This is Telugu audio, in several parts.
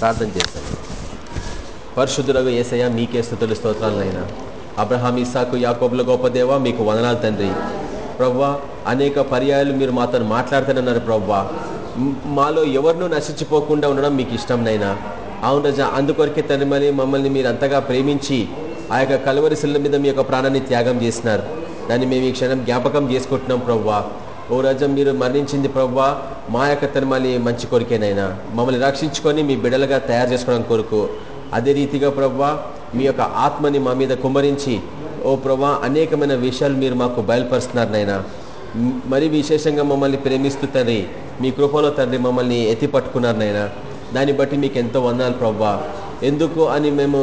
ప్రార్థన చేశాను పరిశుద్ధులకు ఏసయ్య మీకే స్థుతులు స్తోత్రాలనైనా. అబ్రహాం ఇసాకు యాకోబుల గొప్ప దేవ మీకు వదనాలు తండ్రి. ప్రవ్వా అనేక పర్యాయాలు మీరు మాతో మాట్లాడుతున్నారు ప్రవ్వా. మాలో ఎవరినూ నశించిపోకుండా ఉండడం మీకు ఇష్టంనైనా. అవును రజా అందుకొరకే తండ్రి మమ్మల్ని మీరు అంతగా ప్రేమించి ఆ యొక్క కలవరి శిల్ల మీద మీ యొక్క ప్రాణాన్ని త్యాగం చేసినారు. దాన్ని మేము ఈ క్షణం జ్ఞాపకం చేసుకుంటున్నాం ప్రవ్వా. ఓ రజం మీరు మరణించింది ప్రవ్వా మా యొక్క తనమలి మంచి కొరికేనైనా. మమ్మల్ని రక్షించుకొని మీ బిడలుగా తయారు చేసుకోవడం కొరకు. అదే రీతిగా ప్రవ్వా మీ యొక్క ఆత్మని మా మీద కుమ్మరించి ఓ ప్రవ్వా అనేకమైన విషయాలు మీరు మాకు బయలుపరుస్తున్నారు నైనా మరి విశేషంగా మమ్మల్ని ప్రేమిస్తూ తండ్రి మీ కృపలో తండ్రి మమ్మల్ని ఎత్తి పట్టుకున్నారు నైనా దాన్ని బట్టి మీకు ఎంతో వందాలు ప్రవ్వా. ఎందుకు అని మేము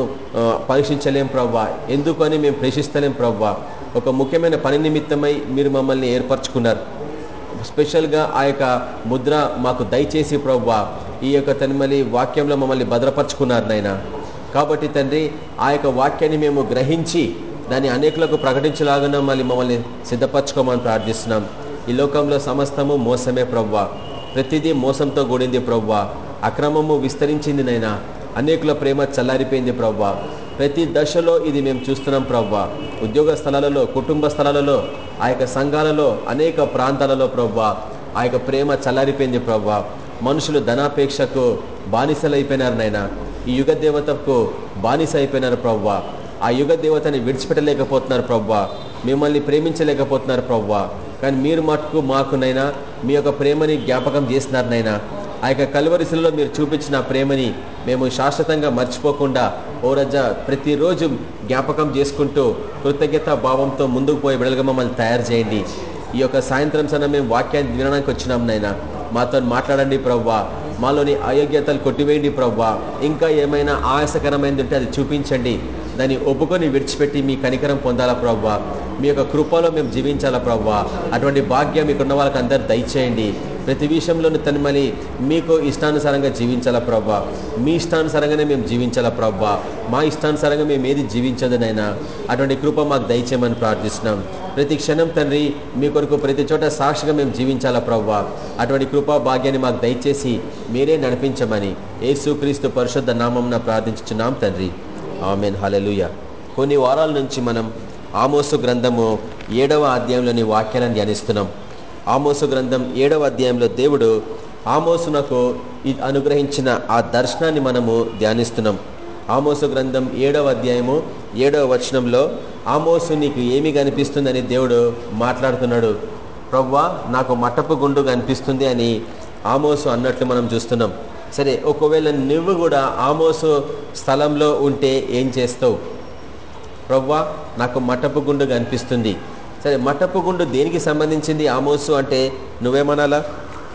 పరీక్షించలేం ప్రవ్వా. ఎందుకు అని మేము ప్రశ్నిస్తలేం ప్రవ్వా. ఒక ముఖ్యమైన పని నిమిత్తమై మీరు మమ్మల్ని ఏర్పరచుకున్నారు. స్పెషల్గా ఆ యొక్క ముద్ర మాకు దయచేసి ప్రవ్వా ఈ యొక్క తనిమలి వాక్యంలో మమ్మల్ని భద్రపరుచుకున్నారు నాయన. కాబట్టి తండ్రి ఆ యొక్క వాక్యాన్ని మేము గ్రహించి దాన్ని అనేకులకు ప్రకటించలాగా మళ్ళీ మమ్మల్ని సిద్ధపరచుకోమని ప్రార్థిస్తున్నాం. ఈ లోకంలో సమస్తము మోసమే ప్రవ్వా. ప్రతిదీ మోసంతో కూడింది ప్రవ్వా. అక్రమము విస్తరించింది నైనా అనేకుల ప్రేమ చల్లారిపోయింది ప్రవ్వా. ప్రతి దశలో ఇది మేము చూస్తున్నాం ప్రవ్వా. ఉద్యోగ స్థలాలలో కుటుంబ స్థలాలలో ఆ యొక్క సంఘాలలో అనేక ప్రాంతాలలో ప్రవ్వా. ఆ యొక్క ప్రేమ చల్లారిపోయింది ప్రవ్వా. మనుషులు ధనాపేక్షకు బానిసలైపోయినారు నాయన. ఈ యుగ దేవతకు బానిస అయిపోయినారు ప్రవ్వా. ఆ యుగ దేవతని విడిచిపెట్టలేకపోతున్నారు ప్రవ్వా. మిమ్మల్ని ప్రేమించలేకపోతున్నారు ప్రవ్వా. కానీ మీరు మటుకు మాకునైనా మీ యొక్క ప్రేమని జ్ఞాపకం చేసినారు నైనా ఆ యొక్క కలువరిశిలో మీరు చూపించిన ప్రేమని మేము శాశ్వతంగా మర్చిపోకుండా ఓ రజ ప్రతిరోజు జ్ఞాపకం చేసుకుంటూ కృతజ్ఞత భావంతో ముందుకు పోయి బిడలుగా మమ్మల్ని తయారు చేయండి. ఈ యొక్క సాయంత్రం సన మేము వాక్యాన్ని వినడానికి వచ్చినాం నాయన. మాతో మాట్లాడండి ప్రవ్వా. మాలోని అయోగ్యతలు కొట్టివేయండి ప్రవ్వా. ఇంకా ఏమైనా ఆయాసకరమైనది ఉంటే అది చూపించండి. దాన్ని ఒప్పుకొని విడిచిపెట్టి మీ కనికరం పొందాలా ప్రవ్వా? మీ యొక్క కృపలో మేము జీవించాలా ప్రవ్వా? అటువంటి భాగ్యం మీకున్న వాళ్ళకి అందరు దయచేయండి. ప్రతి విషయంలోనూ తను మళ్ళీ మీకు ఇష్టానుసారంగా జీవించాలా ప్రవ్వా? మీ ఇష్టానుసారంగానే మేము జీవించాలా ప్రవ్వా? మా ఇష్టానుసారంగా మేము ఏది జీవించదునైనా అటువంటి కృప మాకు దయచేయమని ప్రార్థిస్తున్నాం. ప్రతి క్షణం తండ్రి మీ కొరకు ప్రతి చోట సాక్షిగా మేము జీవించాలా ప్రవ్వా? అటువంటి కృపా భాగ్యాన్ని మాకు దయచేసి మీరే నడిపించమని యేసుక్రీస్తు పరిశుద్ధ నామంన ప్రార్థించుచున్నాం తండ్రి. ఆమెన్ హలలుయ కొన్ని వారాల నుంచి మనం ఆమోసు గ్రంథము ఏడవ అధ్యాయంలోని వాక్యాలను ధ్యానిస్తున్నాం. ఆమోసు గ్రంథం ఏడవ అధ్యాయంలో దేవుడు ఆమోసునకు అనుగ్రహించిన ఆ దర్శనాన్ని మనము ధ్యానిస్తున్నాం. ఆమోసు గ్రంథం ఏడవ అధ్యాయము ఏడవ వచనంలో ఆమోసు నీకు ఏమి కనిపిస్తుందని దేవుడు మాట్లాడుతున్నాడు. ప్రవ్వా నాకు మట్టపు గుండు కనిపిస్తుంది అని ఆమోసు అన్నట్లు మనం చూస్తున్నాం. సరే ఒకవేళ నువ్వు కూడా ఆమోసు స్థలంలో ఉంటే ఏం చేస్తావు? ప్రవ్వా నాకు మటపు గుండు కనిపిస్తుంది. సరే మటపు గుండు దేనికి సంబంధించింది ఆమోసు అంటే నువ్వేమనాలా?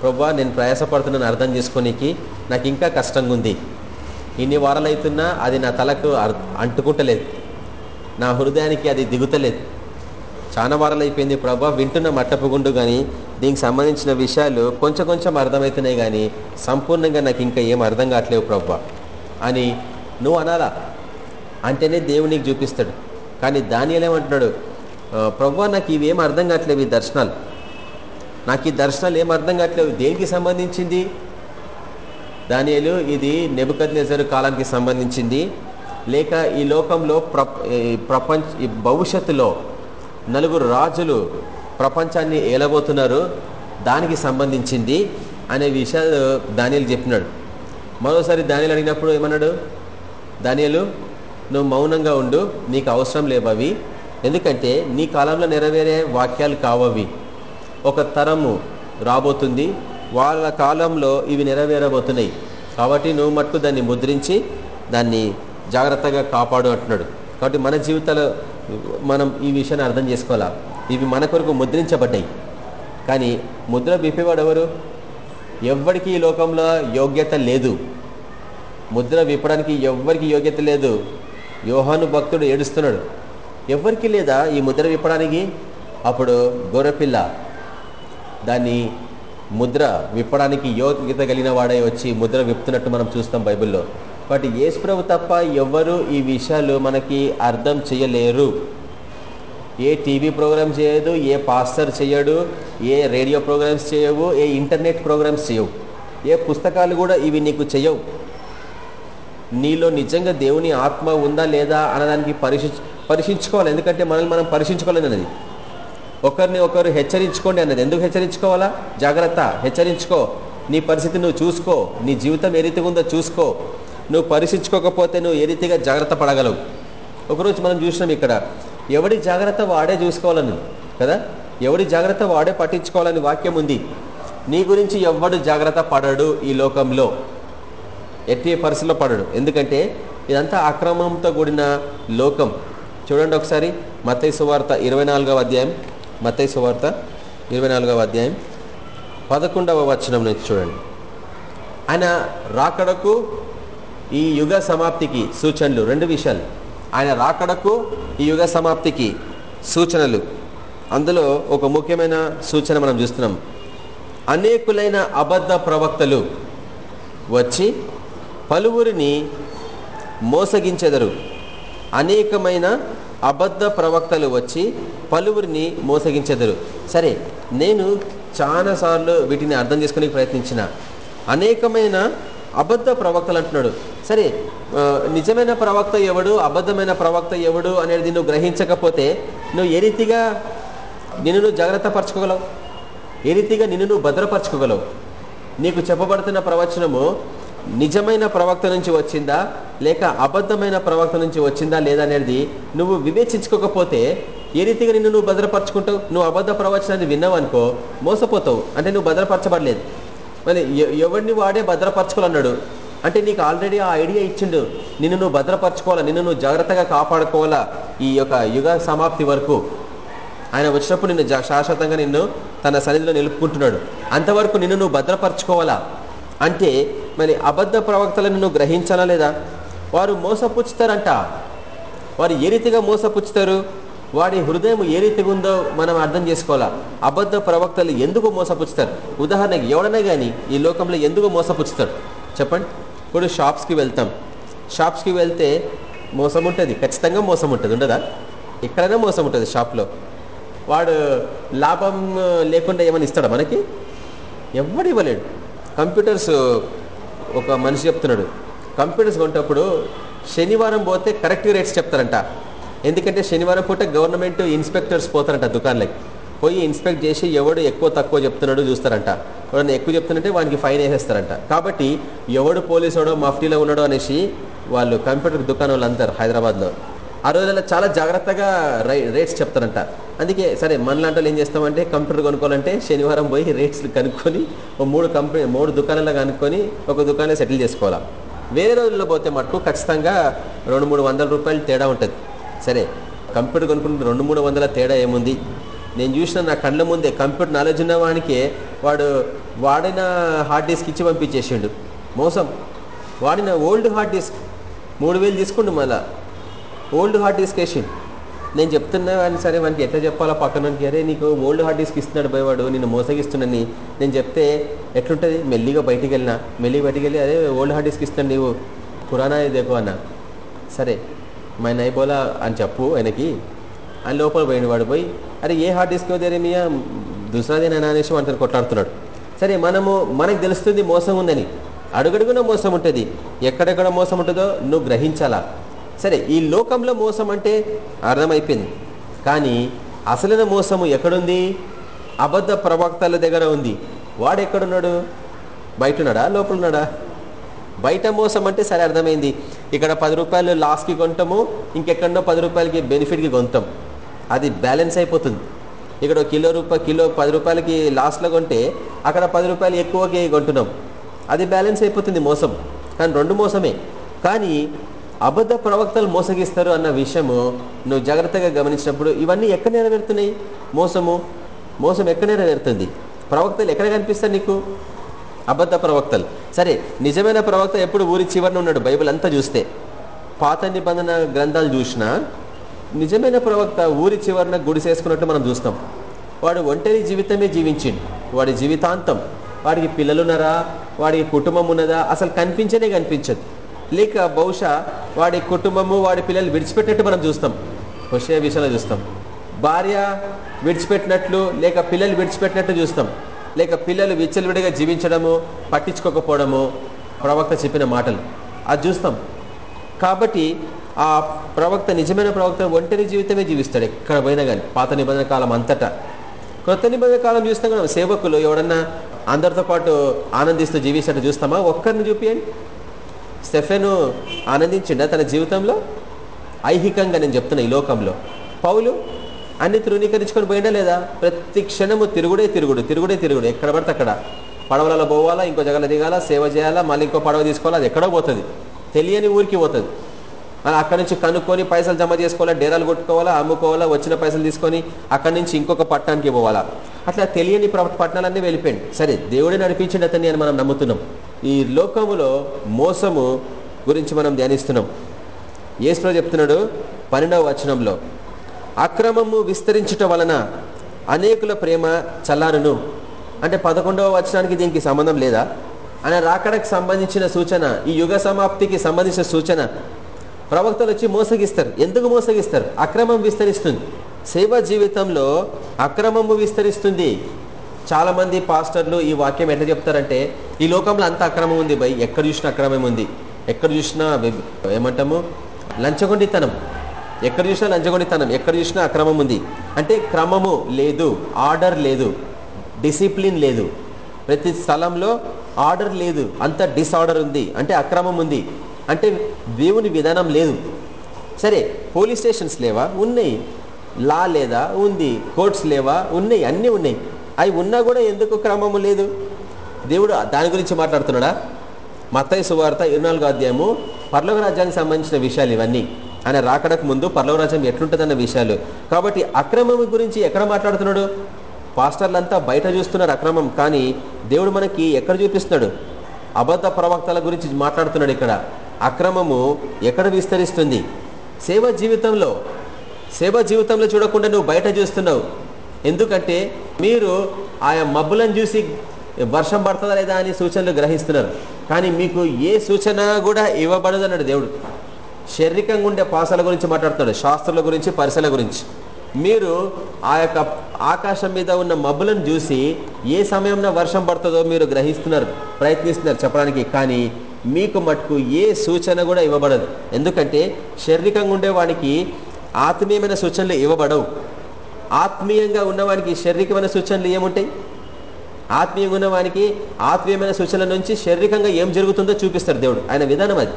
ప్రవ్వా నేను ప్రయాసపడుతున్నాను అర్థం చేసుకోనికి. నాకు ఇంకా కష్టంగా ఉంది. ఇన్ని వారాలు అది నా తలకు అర్- అంటుకుంటలేదు. నా హృదయానికి అది దిగుతలేదు. చాలా వారాలు అయిపోయింది ప్రభా. వింటున్న మట్టపుగుండు కానీ దీనికి సంబంధించిన విషయాలు కొంచెం కొంచెం అర్థమవుతున్నాయి కానీ సంపూర్ణంగా నాకు ఇంకా ఏం అర్థం కావట్లేవు ప్రభా. అని నువ్వు అనాలా? అంటేనే దేవునికి చూపిస్తాడు. కానీ దానియలు ఏమంటున్నాడు? ప్రభా నాకు ఇవేం అర్థం కావట్లేవు ఈ దర్శనాలు. నాకు ఈ దర్శనాలు ఏం అర్థం కావట్లేవు. దేనికి సంబంధించింది? దానియలు ఇది నెబద్ నెజరు కాలానికి సంబంధించింది. లేక ఈ లోకంలో ప్ర ప్రపంచ ఈ భవిష్యత్తులో నలుగురు రాజులు ప్రపంచాన్ని ఏలబోతున్నారు దానికి సంబంధించింది అనే విషయాలు దానియలు చెప్పినాడు. మరోసారి దానియలు అడిగినప్పుడు ఏమన్నాడు? దానియలు నువ్వు మౌనంగా ఉండు నీకు అవసరం లేవవి. ఎందుకంటే నీ కాలంలో నెరవేరే వాక్యాలు కావవి. ఒక తరము రాబోతుంది వాళ్ళ కాలంలో ఇవి నెరవేరబోతున్నాయి. కాబట్టి నువ్వు మట్టుకు దాన్ని ముద్రించి దాన్ని జాగ్రత్తగా కాపాడు అంటున్నాడు. కాబట్టి మన జీవితాలు మనం ఈ విషయాన్ని అర్థం చేసుకోవాలా? ఇవి మన కొరకు ముద్రించబడ్డాయి. కానీ ముద్ర విప్పేవాడు ఎవరు? ఎవ్వడికి ఈ లోకంలో యోగ్యత లేదు. ముద్ర విప్పడానికి ఎవ్వరికి యోగ్యత లేదు. యోహాను భక్తుడు ఏడుస్తున్నాడు. ఎవరికి లేదా ఈ ముద్ర విప్పడానికి? అప్పుడు గొర్రెపిల్ల. దాన్ని ముద్ర విప్పడానికి యోగ్యత కలిగిన వాడే వచ్చి ముద్ర విప్పుతున్నట్టు మనం చూస్తాం బైబిల్లో. బట్ యేసుప్రభు తప్ప ఎవ్వరు ఈ విషయాలు మనకి అర్థం చేయలేరు. ఏ టీవీ ప్రోగ్రామ్స్ చేయదు ఏ పాస్టర్ చేయడు ఏ రేడియో ప్రోగ్రామ్స్ చేయవు ఏ ఇంటర్నెట్ ప్రోగ్రామ్స్ చేయవు. ఏ పుస్తకాలు కూడా ఇవి నీకు చేయవు. నీలో నిజంగా దేవుని ఆత్మ ఉందా లేదా అన్నదానికి పరీక్ష పరీక్షించుకోవాలి ఎందుకంటే మనల్ని మనం పరీక్షించుకోలేనది ఒకరిని ఒకరు హెచ్చరించుకోండి అన్నది. ఎందుకు హెచ్చరించుకోవాలా? జాగ్రత్త. హెచ్చరించుకో. నీ పరిస్థితి నువ్వు చూసుకో. నీ జీవితం ఏ రీతిగా ఉందో చూసుకో. నువ్వు పరీక్షించుకోకపోతే నువ్వు ఏ రీతిగా జాగ్రత్త పడగలవు? ఒకరోజు మనం చూసినాం ఇక్కడ ఎవడి జాగ్రత్త వాడే చూసుకోవాలని కదా? ఎవడి జాగ్రత్త వాడే పట్టించుకోవాలని వాక్యం ఉంది. నీ గురించి ఎవడు జాగ్రత్త పడడు ఈ లోకంలో. ఎట్టి పరిస్థితిలో పడడు. ఎందుకంటే ఇదంతా అక్రమంతో కూడిన లోకం. చూడండి ఒకసారి మత్తయి సువార్త ఇరవై నాలుగవ అధ్యాయం. మత్తయి సువార్త ఇరవై నాలుగవ అధ్యాయం. పదకొండవ వచనం నుంచి చూడండి. ఆయన రాకడకు ఈ యుగ సమాప్తికి సూచనలు రెండు విషయాలు. ఆయన రాకడకు ఈ యుగ సమాప్తికి సూచనలు. అందులో ఒక ముఖ్యమైన సూచన మనం చూస్తున్నాం. అనేకులైన అబద్ధ ప్రవక్తలు వచ్చి పలువురిని మోసగించెదరు. అనేకమైన అబద్ధ ప్రవక్తలు వచ్చి పలువురిని మోసగించెదరు. సరే నేను చాలాసార్లు వీటిని అర్థం చేసుకునే ప్రయత్నించిన. అనేకమైన అబద్ధ ప్రవక్తలు అంటున్నాడు. సరే నిజమైన ప్రవక్త ఎవడు అబద్ధమైన ప్రవక్త ఎవడు అనేది నువ్వు గ్రహించకపోతే నువ్వు ఏ రీతిగా నిన్ను నువ్వు జాగ్రత్త పరచుకోగలవు? ఏ రీతిగా నిన్ను నువ్వు భద్రపరచుకోగలవు? నీకు చెప్పబడుతున్న ప్రవచనము నిజమైన ప్రవక్త నుంచి వచ్చిందా లేక అబద్ధమైన ప్రవక్త నుంచి వచ్చిందా లేదా అనేది నువ్వు వివేచించుకోకపోతే ఏ రీతిగా నిన్ను నువ్వు భద్రపరచుకుంటావు? నువ్వు అబద్ధ ప్రవచనాన్ని విన్నావు అనుకో మోసపోతావు. అంటే నువ్వు భద్రపరచబడలేదు. మరి ఎవరిని వాడే భద్రపరచుకోవాలన్నాడు? అంటే నీకు ఆల్రెడీ ఆ ఐడియా ఇచ్చిండు. నిన్ను నువ్వు భద్రపరచుకోవాలా? నిన్ను నువ్వు జాగ్రత్తగా కాపాడుకోవాలా? ఈ యొక్క యుగ సమాప్తి వరకు. ఆయన వచ్చినప్పుడు నిన్ను జా- శాశ్వతంగా నిన్ను తన సన్నిధిలో నిలుపుకుంటున్నాడు. అంతవరకు నిన్ను నువ్వు భద్రపరచుకోవాలా? అంటే మరి అబద్ధ ప్రవక్తలను నువ్వు గ్రహించాలా లేదా? వారు మోసపుచ్చుతారంట. వారు ఏ రీతిగా మోసపుచ్చుతారు? వాడి హృదయం ఏ రీతిగా ఉందో మనం అర్థం చేసుకోవాలా? అబద్ధ ప్రవక్తలు ఎందుకు మోసపుచ్చుతారు? ఉదాహరణకి ఎవడనే కానీ ఈ లోకంలో ఎందుకు మోసపుచ్చుతాడు? చెప్పండి. ఇప్పుడు షాప్స్కి వెళ్తాం. షాప్స్కి వెళ్తే మోసం ఉంటుంది ఖచ్చితంగా మోసం ఉంటుంది ఉండదా? ఎక్కడైనా మోసం ఉంటుంది షాప్లో. వాడు లాభం లేకుండా ఏమైనా ఇస్తాడా మనకి? ఎవడు ఇవ్వలేడు. కంప్యూటర్స్ ఒక మనిషి చెప్తున్నాడు. కంప్యూటర్స్ కొంటప్పుడు శనివారం పోతే కరెక్ట్ రేట్స్ చెప్తారంట. ఎందుకంటే శనివారం పూట గవర్నమెంట్ ఇన్స్పెక్టర్స్ పోతారంట దుకాణాలకి. పోయి ఇన్స్పెక్ట్ చేసి ఎవడు ఎక్కువ తక్కువ చెప్తున్నాడు చూస్తారంట. ఎవడన్నా ఎక్కువ చెప్తున్నట్టే వానికి ఫైన్ వేసేస్తారంట. కాబట్టి ఎవడు పోలీసుడో మఫ్టీలో ఉన్నాడో అనేసి వాళ్ళు కంప్యూటర్ దుకాణాలు అంటారు హైదరాబాద్లో. ఆ రోజుల్లో చాలా జాగ్రత్తగా రేట్స్ చెప్తారంట. అందుకే సరే మనలాంటి ఏం చేస్తామంటే కంప్యూటర్ కొనుక్కోవాలంటే శనివారం పోయి రేట్స్ కనుక్కొని ఓ మూడు కంపెనీ మూడు దుకాణాలు కనుక్కొని ఒక దుకాణం సెటిల్ చేసుకోవాలా. వేరే రోజుల్లో పోతే మటుకు ఖచ్చితంగా రెండు మూడు వందల రూపాయలు తేడా ఉంటుంది. సరే కంప్యూటర్ కొనుక్కుంటే రెండు మూడు వందల తేడా ఏముంది? నేను చూసిన నా కళ్ళ ముందే కంప్యూటర్ నాలెడ్జ్ ఉన్న వానికి వాడు వాడిన హార్డ్ డిస్క్ ఇచ్చి పంపించేసిండు. మోసం. వాడిన ఓల్డ్ హార్డ్ డిస్క్ మూడు వేలు తీసుకుండు మళ్ళా. ఓల్డ్ హార్డ్ డిస్క్ వేసిండు. నేను చెప్తున్నా కానీ సరే వానికి ఎట్లా చెప్పాలా పక్కనకి అరే నీకు ఓల్డ్ హార్డ్ డిస్క్ ఇస్తున్నాడు పోయేవాడు నేను మోసగిస్తున్నాని నేను చెప్తే ఎట్లుంటుంది? మెల్లిగా బయటికి వెళ్ళినా. మెల్లిగా బయటికి వెళ్ళి అదే ఓల్డ్ హార్డ్ డిస్క్ ఇస్తాను నీవు. పురాణా దేకో అన్న. సరే. మై నైబోలా అని చెప్పు ఆయనకి. అని లోపల పోయిన వాడు పోయి అరే ఏ హార్డ్ డిస్క్ దేరేమియా దుసరాదేనా అనేసి వాటిని కొట్లాడుతున్నాడు. సరే మనము మనకు తెలుస్తుంది మోసం ఉందని. అడుగడుగున మోసం ఉంటుంది. ఎక్కడెక్కడ మోసం ఉంటుందో నువ్వు గ్రహించాలా? సరే ఈ లోకంలో మోసం అంటే అర్థమైపోయింది. కానీ అసలైన మోసము ఎక్కడుంది? అబద్ధ ప్రవక్తల దగ్గర ఉంది. వాడు ఎక్కడున్నాడు బయట ఉన్నాడా లోపల ఉన్నాడా బయట మోసం అంటే సరే అర్థమైంది. ఇక్కడ పది రూపాయలు లాస్కి కొంటాము ఇంకెక్కడో పది రూపాయలకి బెనిఫిట్కి కొంటాం. అది బ్యాలెన్స్ అయిపోతుంది. ఇక్కడ కిలో రూపాయ కిలో పది రూపాయలకి లాస్ట్లో కొంటే అక్కడ పది రూపాయలు ఎక్కువకి కొంటున్నాం. అది బ్యాలెన్స్ అయిపోతుంది మోసం. కానీ రెండు మోసమే. కానీ అబద్ధ ప్రవక్తలు మోసగిస్తారు అన్న విషయము నువ్వు జాగ్రత్తగా గమనించినప్పుడు ఇవన్నీ ఎక్కడ నెరవేరుతున్నాయి? మోసము? మోసం ఎక్కడ నెరవేరుతుంది? ప్రవక్తలు ఎక్కడ కనిపిస్తారు నీకు? అబద్ధ ప్రవక్తలు. సరే నిజమైన ప్రవక్త ఎప్పుడు ఊరి చివరిన ఉన్నాడు? బైబిల్ అంతా చూస్తే. పాత నిబంధన గ్రంథాలు చూసినా నిజమైన ప్రవక్త ఊరి చివరిన గుడిసేసుకున్నట్టు మనం చూస్తాం. వాడు ఒంటరి జీవితమే జీవించిండు. వాడి జీవితాంతం వాడికి పిల్లలున్నారా వాడికి కుటుంబం ఉన్నదా? అసలు కనిపించనే కనిపించదు. లేక బహుశా వాడి కుటుంబము వాడి పిల్లలు విడిచిపెట్టినట్టు మనం చూస్తాం. హుషయ విషయంలో చూస్తాం. భార్య విడిచిపెట్టినట్లు లేక పిల్లలు విడిచిపెట్టినట్టు చూస్తాం. లేక పిల్లలు విచ్చలవిడిగా జీవించడము పట్టించుకోకపోవడము ప్రవక్త చెప్పిన మాటలు. అది చూస్తాం. కాబట్టి ఆ ప్రవక్త నిజమైన ప్రవక్త ఒంటరి జీవితమే జీవిస్తాడు ఎక్కడ పోయినా కానీ పాత నిబంధన కాలం అంతటా. కొత్త నిబంధన కాలం చూస్తే కూడా సేవకులు ఎవడన్నా అందరితో పాటు ఆనందిస్తూ జీవిస్తాడు చూస్తామా? ఒక్కరిని చూపియండి. స్టెఫెను ఆనందించిండ తన జీవితంలో? ఐహికంగా నేను చెప్తున్నా ఈ లోకంలో. పౌలు అన్ని తృణీకరించుకొని పోయిండా లేదా? ప్రతి క్షణము తిరుగుడే తిరుగుడు తిరుగుడే తిరుగుడు. ఎక్కడ పడితే అక్కడ. పడవలలో పోవాలా ఇంకో జగల దిగాల సేవ చేయాలా మళ్ళీ ఇంకో పడవ తీసుకోవాలా అది ఎక్కడో పోతుంది. తెలియని ఊరికి పోతుంది. అని అక్కడి నుంచి కనుక్కొని పైసలు జమ చేసుకోవాలా డేరాలు కొట్టుకోవాలా అమ్ముకోవాలా వచ్చిన పైసలు తీసుకొని అక్కడి నుంచి ఇంకొక పట్టణానికి పోవాలా. అట్లా తెలియని పట్టణాలన్నీ వెళ్ళిపోయింది సరే దేవుడే నడిపించింది అతన్ని అని మనం నమ్ముతున్నాం. ఈ లోకములో మోసము గురించి మనం ధ్యానిస్తున్నాం. ఏసులో చెప్తున్నాడు పన్నెండవ వచనంలో. అక్రమము విస్తరించుట వలన అనేకుల ప్రేమ చల్లారును. అంటే పదకొండవ వచనానికి దీనికి సంబంధం లేదా? ఆయన రాకడకు సంబంధించిన సూచన ఈ యుగ సమాప్తికి సంబంధించిన సూచన. ప్రవక్తలు వచ్చి మోసగిస్తారు. ఎందుకు మోసగిస్తారు? అక్రమం విస్తరిస్తుంది. సేవా జీవితంలో అక్రమము విస్తరిస్తుంది. చాలామంది పాస్టర్లు ఈ వాక్యం ఎట్లా చెప్తారంటే ఈ లోకంలో అంత అక్రమం ఉంది భయ్ ఎక్కడ చూసినా అక్రమం ఉంది. ఎక్కడ చూసినా ఏమంటాము? లంచగొండితనం. ఎక్కడ చూసినా లంచగొండితనం ఎక్కడ చూసినా అక్రమం ఉంది. అంటే క్రమము లేదు ఆర్డర్ లేదు డిసిప్లిన్ లేదు. ప్రతి స్థలంలో ఆర్డర్ లేదు అంత డిసార్డర్ ఉంది అంటే అక్రమం ఉంది. అంటే దేవుని విధానం లేదు. సరే పోలీస్ స్టేషన్స్ లేవా? ఉన్నాయి. లా లేదా? ఉంది. కోర్ట్స్ లేవా? ఉన్నాయి. అన్నీ ఉన్నాయి. అవి ఉన్నా కూడా ఎందుకు క్రమము లేదు? దేవుడు దాని గురించి మాట్లాడుతున్నాడా? మత్తయ్య సువార్త ఇరునాలుగో అధ్యాయము పర్లోక రాజ్యానికి సంబంధించిన విషయాలు ఇవన్నీ. ఆయన రాకడకు ముందు పర్లవరాజ్యం ఎట్లుంటుందన్న విషయాలు. కాబట్టి అక్రమం గురించి ఎక్కడ మాట్లాడుతున్నాడు? పాస్టర్లంతా బయట చూస్తున్నారు అక్రమం కానీ దేవుడు మనకి ఎక్కడ చూపిస్తున్నాడు? అబద్ధ ప్రవక్తల గురించి మాట్లాడుతున్నాడు ఇక్కడ. అక్రమము ఎక్కడ విస్తరిస్తుంది? సేవ జీవితంలో సేవ జీవితంలో చూడకుండా నువ్వు బయట చూస్తున్నావు. ఎందుకంటే మీరు ఆయా మబ్బులను చూసి వర్షం పడుతుందా లేదా అని సూచనలు గ్రహిస్తున్నారు. కానీ మీకు ఏ సూచన కూడా ఇవ్వబడదు అన్నాడు దేవుడు. శారీరకంగా ఉండే పాసాల గురించి మాట్లాడుతున్నాడు శాస్త్రుల గురించి పరిశీల గురించి. మీరు ఆ యొక్క ఆకాశం మీద ఉన్న మబ్బులను చూసి ఏ సమయంలో వర్షం పడుతుందో మీరు గ్రహిస్తున్నారు ప్రయత్నిస్తున్నారు చెప్పడానికి కానీ మీకు మటుకు ఏ సూచన కూడా ఇవ్వబడదు. ఎందుకంటే శారీరకంగా ఉండేవానికి ఆత్మీయమైన సూచనలు ఇవ్వబడవు. ఆత్మీయంగా ఉన్నవానికి శారీరకమైన సూచనలు ఏముంటాయి? ఆత్మీయంగా ఉన్నవానికి ఆత్మీయమైన సూచనల నుంచి శారీరకంగా ఏం జరుగుతుందో చూపిస్తాడు దేవుడు. ఆయన విధానం అది.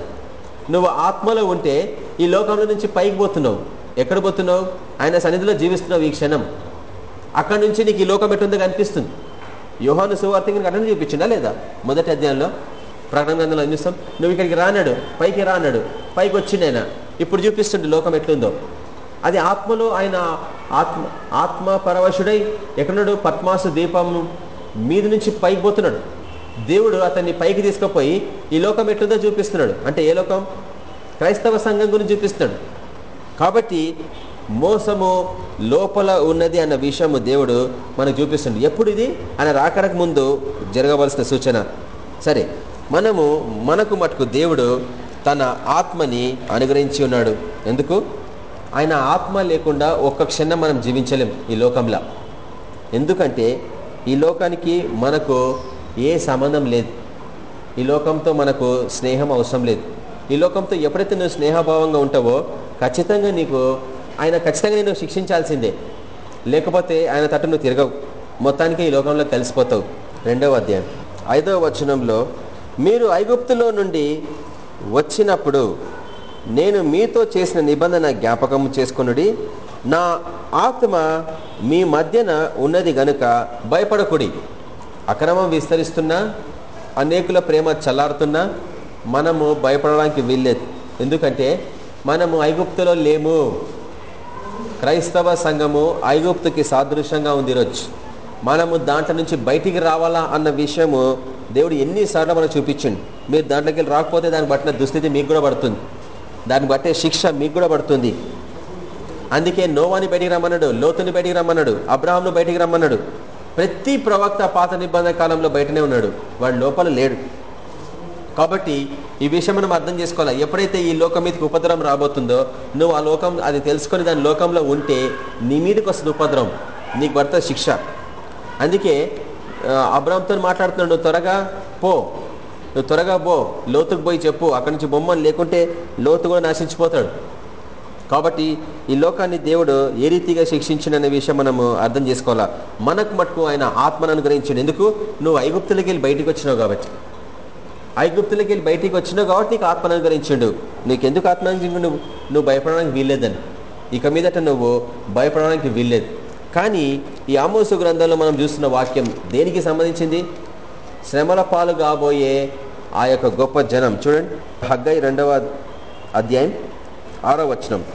నువ్వు ఆత్మలో ఉంటే ఈ లోకంలో నుంచి పైకి పోతున్నావు. ఎక్కడ పోతున్నావు? ఆయన సన్నిధిలో జీవిస్తున్నావు ఈ క్షణం. అక్కడి నుంచి నీకు ఈ లోకం ఎట్టుందో కనిపిస్తుంది. యోహాను సువార్తకి అటెండ్ చూపించిందా లేదా? మొదటి అధ్యాయంలో ప్రకటన గ్రంథంలో చూస్తాం? నువ్వు ఇక్కడికి రానాడు పైకి రానాడు పైకి వచ్చిండు ఇప్పుడు చూపిస్తుండే లోకం ఎట్లుందో అది ఆత్మలో ఆయన ఆత్మ ఆత్మ పరవశుడై ఎక్కడున్నాడు పద్మాసు దీపం మీద నుంచి పైకి పోతున్నాడు. దేవుడు అతన్ని పైకి తీసుకుపోయి ఈ లోకం ఎట్లుందో చూపిస్తున్నాడు. అంటే ఏ లోకం? క్రైస్తవ సంఘం గురించి చూపిస్తున్నాడు. కాబట్టి మోసము లోపల ఉన్నది అన్న విషయము దేవుడు మనకు చూపిస్తుంది ఎప్పుడు ఇది? ఆయన రాకడకు ముందు జరగవలసిన సూచన. సరే మనము మనకు మటుకు దేవుడు తన ఆత్మని అనుగ్రహించి ఉన్నాడు. ఎందుకు? ఆయన ఆత్మ లేకుండా ఒక్క క్షణం మనం జీవించలేం ఈ లోకంలో. ఎందుకంటే ఈ లోకానికి మనకు ఏ సంబంధం లేదు. ఈ లోకంతో మనకు స్నేహం అవసరం లేదు. ఈ లోకంతో ఎప్పుడైతే నువ్వు స్నేహభావంగా ఉంటావో ఖచ్చితంగా నీకు ఆయన ఖచ్చితంగా నేను శిక్షించాల్సిందే. లేకపోతే ఆయన తట్టు నువ్వు తిరగవు. మొత్తానికి ఈ లోకంలో కలిసిపోతావు. రెండవ అధ్యాయం. ఐదవ వచనంలో మీరు ఐగుప్తులో నుండి వచ్చినప్పుడు నేను మీతో చేసిన నిబంధన జ్ఞాపకం చేసుకునుడి. నా ఆత్మ మీ మధ్యన ఉన్నది గనుక భయపడకుడి. అక్రమం విస్తరిస్తున్నా అనేకుల ప్రేమ చల్లారుతున్నా మనము భయపడడానికి వీల్లేదు. ఎందుకంటే మనము ఐగుప్తులో లేము. క్రైస్తవ సంఘము ఐగుప్తుకి సాదృశ్యంగా ఉంది ఈరోజు. మనము దాంట్లో నుంచి బయటికి రావాలా అన్న విషయము దేవుడు ఎన్నిసార్లు మనకు చూపించండి. మీరు దాంట్లోకి రాకపోతే దాన్ని బట్టిన దుస్థితి మీకు కూడా పడుతుంది. దాన్ని బట్టే శిక్ష మీకు కూడా పడుతుంది. అందుకే నోవాని బయటికి రమ్మన్నాడు లోతుని బయటికి రమ్మన్నాడు అబ్రాహంను బయటికి రమ్మన్నాడు. ప్రతి ప్రవక్త పాత నిబంధన కాలంలో బయటనే ఉన్నాడు. వాడు లోపల లేడు. కాబట్టి ఈ విషయం మనం అర్థం చేసుకోవాలి. ఎప్పుడైతే ఈ లోకం మీదకి ఉపద్రవం రాబోతుందో నువ్వు ఆ లోకం అది తెలుసుకొని దాని లోకంలో ఉంటే నీ మీదకి వస్తుంది ఉపద్రవం. నీకు భర్త శిక్ష. అందుకే అబ్రామ్తో మాట్లాడుతున్నాడు త్వరగా పో. నువ్వు త్వరగా పో. లోతుకు పోయి చెప్పు. అక్కడి నుంచి బొమ్మను లేకుంటే లోతు కూడా నశించిపోతాడు. కాబట్టి ఈ లోకాన్ని దేవుడు ఏ రీతిగా శిక్షించిననే విషయం మనము అర్థం చేసుకోవాలా? మనకు మటుకు ఆయన ఆత్మను అనుగ్రహించాడు. ఎందుకు? నువ్వు ఐగుప్తులకి వెళ్ళి బయటకు వచ్చినావు కాబట్టి. ఐగుప్తులకి వెళ్ళి బయటికి వచ్చినావు కాబట్టి నీకు ఆత్మను అనుగ్రహించాడు. నీకెందుకు ఆత్మ నువ్వు? నువ్వు భయపడడానికి వీల్లేదని. ఇక మీదట నువ్వు భయపడడానికి వీల్లేదు. కానీ ఈ ఆమోసు గ్రంథంలో మనం చూస్తున్న వాక్యం దేనికి సంబంధించింది? శ్రమల పాలు కాబోయే ఆ యొక్క గొప్ప జనం. చూడండి. హగ్గై రెండవ అధ్యాయం ఆరో వచనం.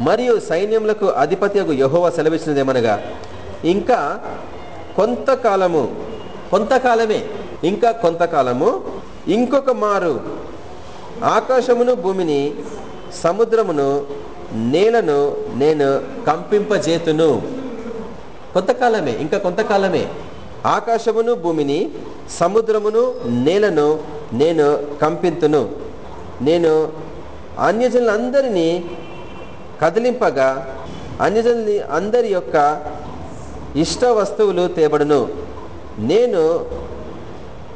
మరియు సైన్యములకు అధిపత్యకు యహోవ సెలవిచ్చినదేమనగా ఇంకా కొంతకాలము కొంతకాలమే ఇంకా కొంతకాలము ఇంకొక మారు ఆకాశమును భూమిని సముద్రమును నేలను నేను కంపింపజేతును. కొంతకాలమే ఇంకా కొంతకాలమే. ఆకాశమును భూమిని సముద్రమును నేలను నేను కంపింతును. నేను అన్యజనులందరినీ కదిలింపగా అన్యజనుని అందరి యొక్క ఇష్ట వస్తువులు తేబడును. నేను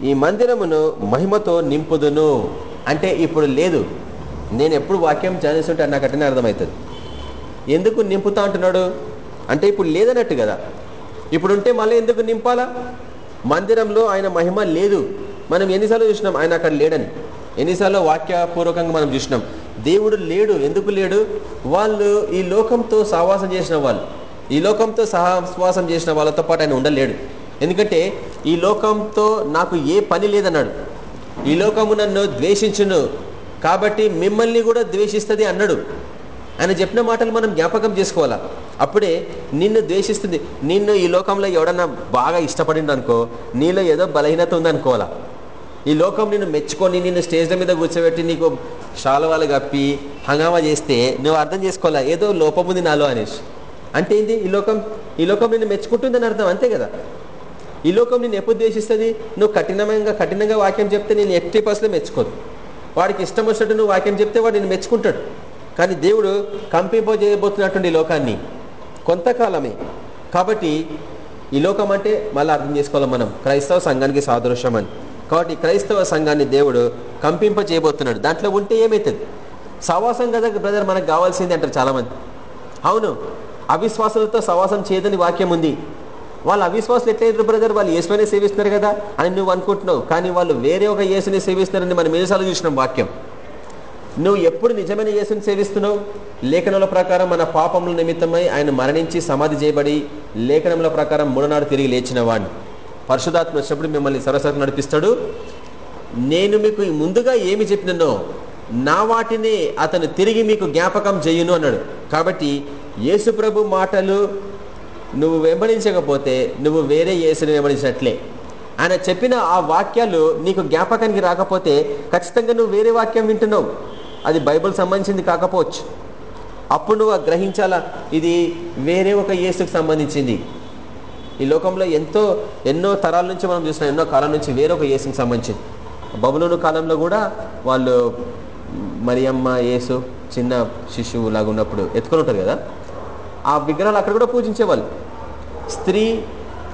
ఈ మందిరమును మహిమతో నింపుదును. అంటే ఇప్పుడు లేదు. నేను ఎప్పుడు వాక్యం చదివిస్తుంటే నాకు అట్టనే అర్థమవుతుంది. ఎందుకు నింపుతా అంటున్నాడు? అంటే ఇప్పుడు లేదన్నట్టు కదా. ఇప్పుడుంటే మళ్ళీ ఎందుకు నింపాలా? మందిరంలో ఆయన మహిమ లేదు. మనం ఎన్నిసార్లు చూసినాం ఆయన అక్కడ లేడని. ఎన్నిసార్లు వాక్యపూర్వకంగా మనం చూసినాం. దేవుడు లేడు. ఎందుకు లేడు? వాళ్ళు ఈ లోకంతో సహవాసం చేసిన వాళ్ళు ఈ లోకంతో సహవాసం చేసిన వాళ్ళతో పాటు ఆయన ఉండలేడు. ఎందుకంటే ఈ లోకంతో నాకు ఏ పని లేదన్నాడు. ఈ లోకము నన్ను ద్వేషించును కాబట్టి మిమ్మల్ని కూడా ద్వేషిస్తుంది అన్నాడు. ఆయన చెప్పిన మాటలు మనం జ్ఞాపకం చేసుకోవాలా? అప్పుడే నిన్ను ద్వేషిస్తుంది. నిన్ను ఈ లోకంలో ఎవడన్నా బాగా ఇష్టపడింది అనుకో నీలో ఏదో బలహీనత ఉందనుకోవాలా? ఈ లోకం నిన్ను మెచ్చుకొని నిన్ను స్టేజ్ల మీద కూర్చోబెట్టి నీకు శాలవాలు కప్పి హంగామా చేస్తే నువ్వు అర్థం చేసుకోవాలా? ఏదో లోపం ఉంది నాలో అనేసి. అంటే ఏంది? ఈ లోకం ఈ లోకం నిన్ను మెచ్చుకుంటుందని అర్థం అంతే కదా? ఈ లోకం నిన్ను ఎప్పుడు ద్వేషిస్తుంది? నువ్వు కఠినంగా కఠినంగా వాక్యం చెప్తే నేను ఎట్టి పర్సెంట్ మెచ్చుకోదు వాడికి ఇష్టం వచ్చినట్టు నువ్వు వాక్యం చెప్తే వాడు నేను మెచ్చుకుంటాడు. కానీ దేవుడు కంపింపజేయబోతున్నటువంటి ఈ లోకాన్ని కొంతకాలమే. కాబట్టి ఈ లోకం అంటే మళ్ళీ అర్థం చేసుకోవాలి మనం. క్రైస్తవ సంఘానికి సాదృశ్యం అని. కాబట్టి క్రైస్తవ సంఘాన్ని దేవుడు కంపింప చేయబోతున్నాడు. దాంట్లో ఉంటే ఏమవుతుంది సవాసం కదా బ్రదర్ మనకు కావాల్సింది అంటారు చాలామంది. అవును అవిశ్వాసులతో సవాసం చేయదని వాక్యం ఉంది. వాళ్ళు అవిశ్వాసులు ఎట్లయితే బ్రదర్? వాళ్ళు యేసునే సేవిస్తున్నారు కదా అని నువ్వు అనుకుంటున్నావు. కానీ వాళ్ళు వేరే ఒక యేసుని సేవిస్తున్నారని మనం ఎన్నిసార్లు చూసినాం వాక్యం. నువ్వు ఎప్పుడు నిజమైన యేసుని సేవిస్తున్నావు? లేఖనముల ప్రకారం మన పాపముల నిమిత్తమై ఆయన మరణించి సమాధి చేయబడి లేఖనముల ప్రకారం మూడనాడు తిరిగి లేచిన వాడిని పరిశుధాత్మ వచ్చినప్పుడు మిమ్మల్ని సరసరకు నడిపిస్తాడు. నేను మీకు ముందుగా ఏమి చెప్పినో నా వాటిని అతను తిరిగి మీకు జ్ఞాపకం చేయును అన్నాడు. కాబట్టి యేసు ప్రభు మాటలు నువ్వు వెంబడించకపోతే నువ్వు వేరే యేసుని వెంబడించినట్లే. ఆయన చెప్పిన ఆ వాక్యాలు నీకు జ్ఞాపకానికి రాకపోతే ఖచ్చితంగా నువ్వు వేరే వాక్యం వింటున్నావు. అది బైబుల్ సంబంధించింది కాకపోవచ్చు. అప్పుడు నువ్వు గ్రహించాలా? ఇది వేరే ఒక యేసుకు సంబంధించింది. ఈ లోకంలో ఎంతో ఎన్నో తరాల నుంచి మనం చూసిన ఎన్నో కాలం నుంచి వేరొక యేసుకు సంబంధించింది. బబులోను కాలంలో కూడా వాళ్ళు మరియమ్మ యేసు చిన్న శిశువు లాగా ఉన్నప్పుడు ఎత్తుకొని ఉంటారు కదా? ఆ విగ్రహాలు అక్కడ కూడా పూజించేవాళ్ళు. స్త్రీ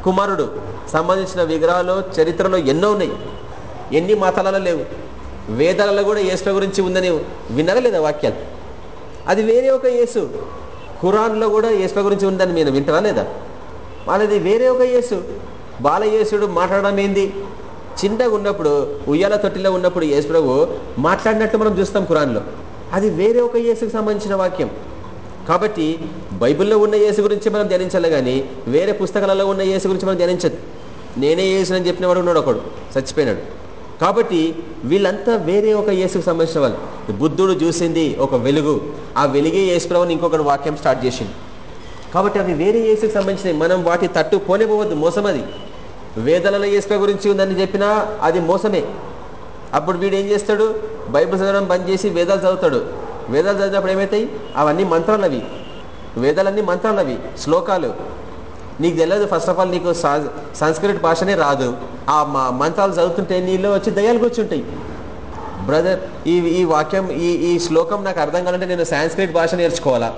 కుమారుడు సంబంధించిన విగ్రహాలు చరిత్రలో ఎన్నో ఉన్నాయి. ఎన్ని మతాలలో లేవు. వేదాలలో కూడా యేసుల గురించి ఉందని విన్నారా లేదా వాక్యాలు? అది వేరే ఒక యేసు. ఖురాన్లో కూడా యేసుల గురించి ఉందని మీరు వింటారా లేదా? వాళ్ళది వేరే ఒక యేసు. బాలయేసుడు మాట్లాడడం ఏంది? చిన్నగా ఉన్నప్పుడు ఉయ్యాల తొట్టిలో ఉన్నప్పుడు యేసు ప్రభు మాట్లాడినట్టు మనం చూస్తాం కురాన్లో అది వేరే ఒక యేసుకు సంబంధించిన వాక్యం. కాబట్టి బైబిల్లో ఉన్న యేసు గురించి మనం ధ్యానించాలి కానీ వేరే పుస్తకాలలో ఉన్న యేసు గురించి మనం ధ్యానించదు. నేనే యేసు అని చెప్పిన వాడు ఉన్నాడు ఒకడు చచ్చిపోయినాడు. కాబట్టి వీళ్ళంతా వేరే ఒక యేసుకు సంబంధించిన వాళ్ళు. బుద్ధుడు చూసింది ఒక వెలుగు. ఆ వెలుగే యేసు ప్రభుని ఇంకొకటి వాక్యం స్టార్ట్ చేసింది కాబట్టి అవి వేరే యేసుకు సంబంధించినవి. మనం వాటి తట్టు పోనిపోవద్దు మోసం అది వేదలలో యేసు గురించి ఉందని చెప్పినా అది మోసమే. అప్పుడు వీడు ఏం చేస్తాడు? బైబిల్ చదవడం బంద్ చేసి వేదాలు చదువుతాడు. వేదాలు చదివినప్పుడు ఏమవుతాయి అవన్నీ మంత్రాలు అవి వేదాలన్నీ మంత్రాలు అవి శ్లోకాలు. నీకు తెలియదు ఫస్ట్ ఆఫ్ ఆల్ నీకు సంస్కృత భాషనే రాదు. ఆ మంత్రాలు చదువుతుంటే నీలో వచ్చి దయాలు కూర్చుంటాయి. బ్రదర్ ఈ ఈ వాక్యం ఈ ఈ శ్లోకం నాకు అర్థం కావాలంటే నేను సాంస్క్రిట్ భాష నేర్చుకోవాలా?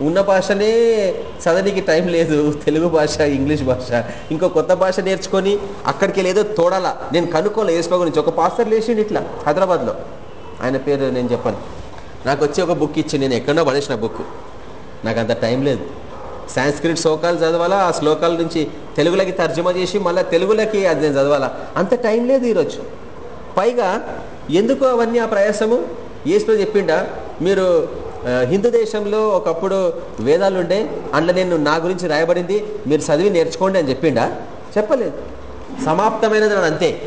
ఉన్న భాషనే చదవడానికి టైం లేదు. తెలుగు భాష ఇంగ్లీష్ భాష. ఇంకో కొత్త భాష నేర్చుకొని అక్కడికి లేదో తోడాల. నేను కనుక్కోలే యేసుప్రభు గురించి. ఒక పాస్టర్ లేచిండు ఇట్లా హైదరాబాద్లో. ఆయన పేరు నేను చెప్పాను. నాకు వచ్చి ఒక బుక్ ఇచ్చి నేను ఎక్కడో పడేసిన బుక్. నాకు అంత టైం లేదు. సాంస్క్రిట్ శ్లోకాలు చదవాలా? ఆ శ్లోకాల నుంచి తెలుగులోకి తర్జుమా చేసి మళ్ళీ తెలుగులోకి అది నేను చదవాలా? అంత టైం లేదు ఈరోజు. పైగా ఎందుకు అవన్నీ ఆ ప్రయాసము? ఏసులో చెప్పిండా మీరు హిందూ దేశంలో ఒకప్పుడు వేదాలు ఉండే అందులో నేను నా గురించి రాయబడింది మీరు చదివి నేర్చుకోండి అని చెప్పిండా? చెప్పలేదు. సమాప్తమైనది నాడు అంతే.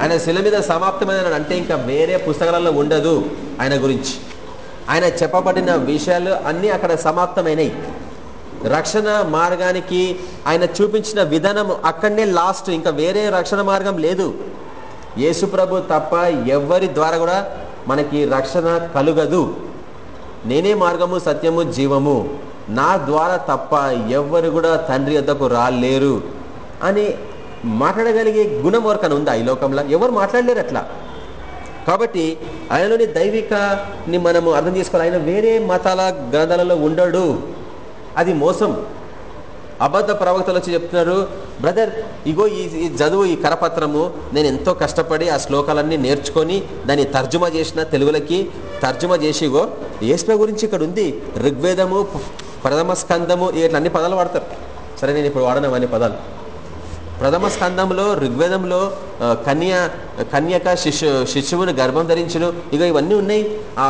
ఆయన శిల మీద సమాప్తమైన అంటే ఇంకా వేరే పుస్తకాలలో ఉండదు ఆయన గురించి. ఆయన చెప్పబడిన విషయాలు అన్నీ అక్కడ సమాప్తమైనవి రక్షణ మార్గానికి ఆయన చూపించిన విధానం అక్కడనే లాస్ట్ ఇంకా వేరే రక్షణ మార్గం లేదు. యేసుప్రభు తప్ప ఎవరి ద్వారా కూడా మనకి రక్షణ కలుగదు. నేనే మార్గము సత్యము జీవము. నా ద్వారా తప్ప ఎవ్వరు కూడా తండ్రి వద్దకు రాలేరు అని మాట్లాడగలిగే గుణం వరకన ఉంది ఈ లోకంలో? ఎవరు మాట్లాడలేరు అట్లా. కాబట్టి ఆయనలోని దైవికని మనము అర్థం చేసుకోవాలి. ఆయన వేరే మతాల గ్రంథాలలో ఉండడు. అది మోసం. అబద్ధ ప్రవక్తలు వచ్చి చెప్తున్నారు బ్రదర్ ఇగో ఈ చదువు ఈ కరపత్రము నేను ఎంతో కష్టపడి ఆ శ్లోకాలన్నీ నేర్చుకొని దాన్ని తర్జుమా చేసిన తెలుగులకి తర్జుమా చేసి ఇగో ఏసుప్ర గురించి ఇక్కడ ఉంది. ఋగ్వేదము ప్రథమ స్కందము ఇట్లా అన్ని పదాలు వాడతారు. సరే నేను ఇప్పుడు వాడను అవన్నీ పదాలు. ప్రథమ స్కందంలో ఋగ్వేదంలో కన్య కన్యక శిశు శిశువును గర్భం ధరించును ఇక ఇవన్నీ ఉన్నాయి. ఆ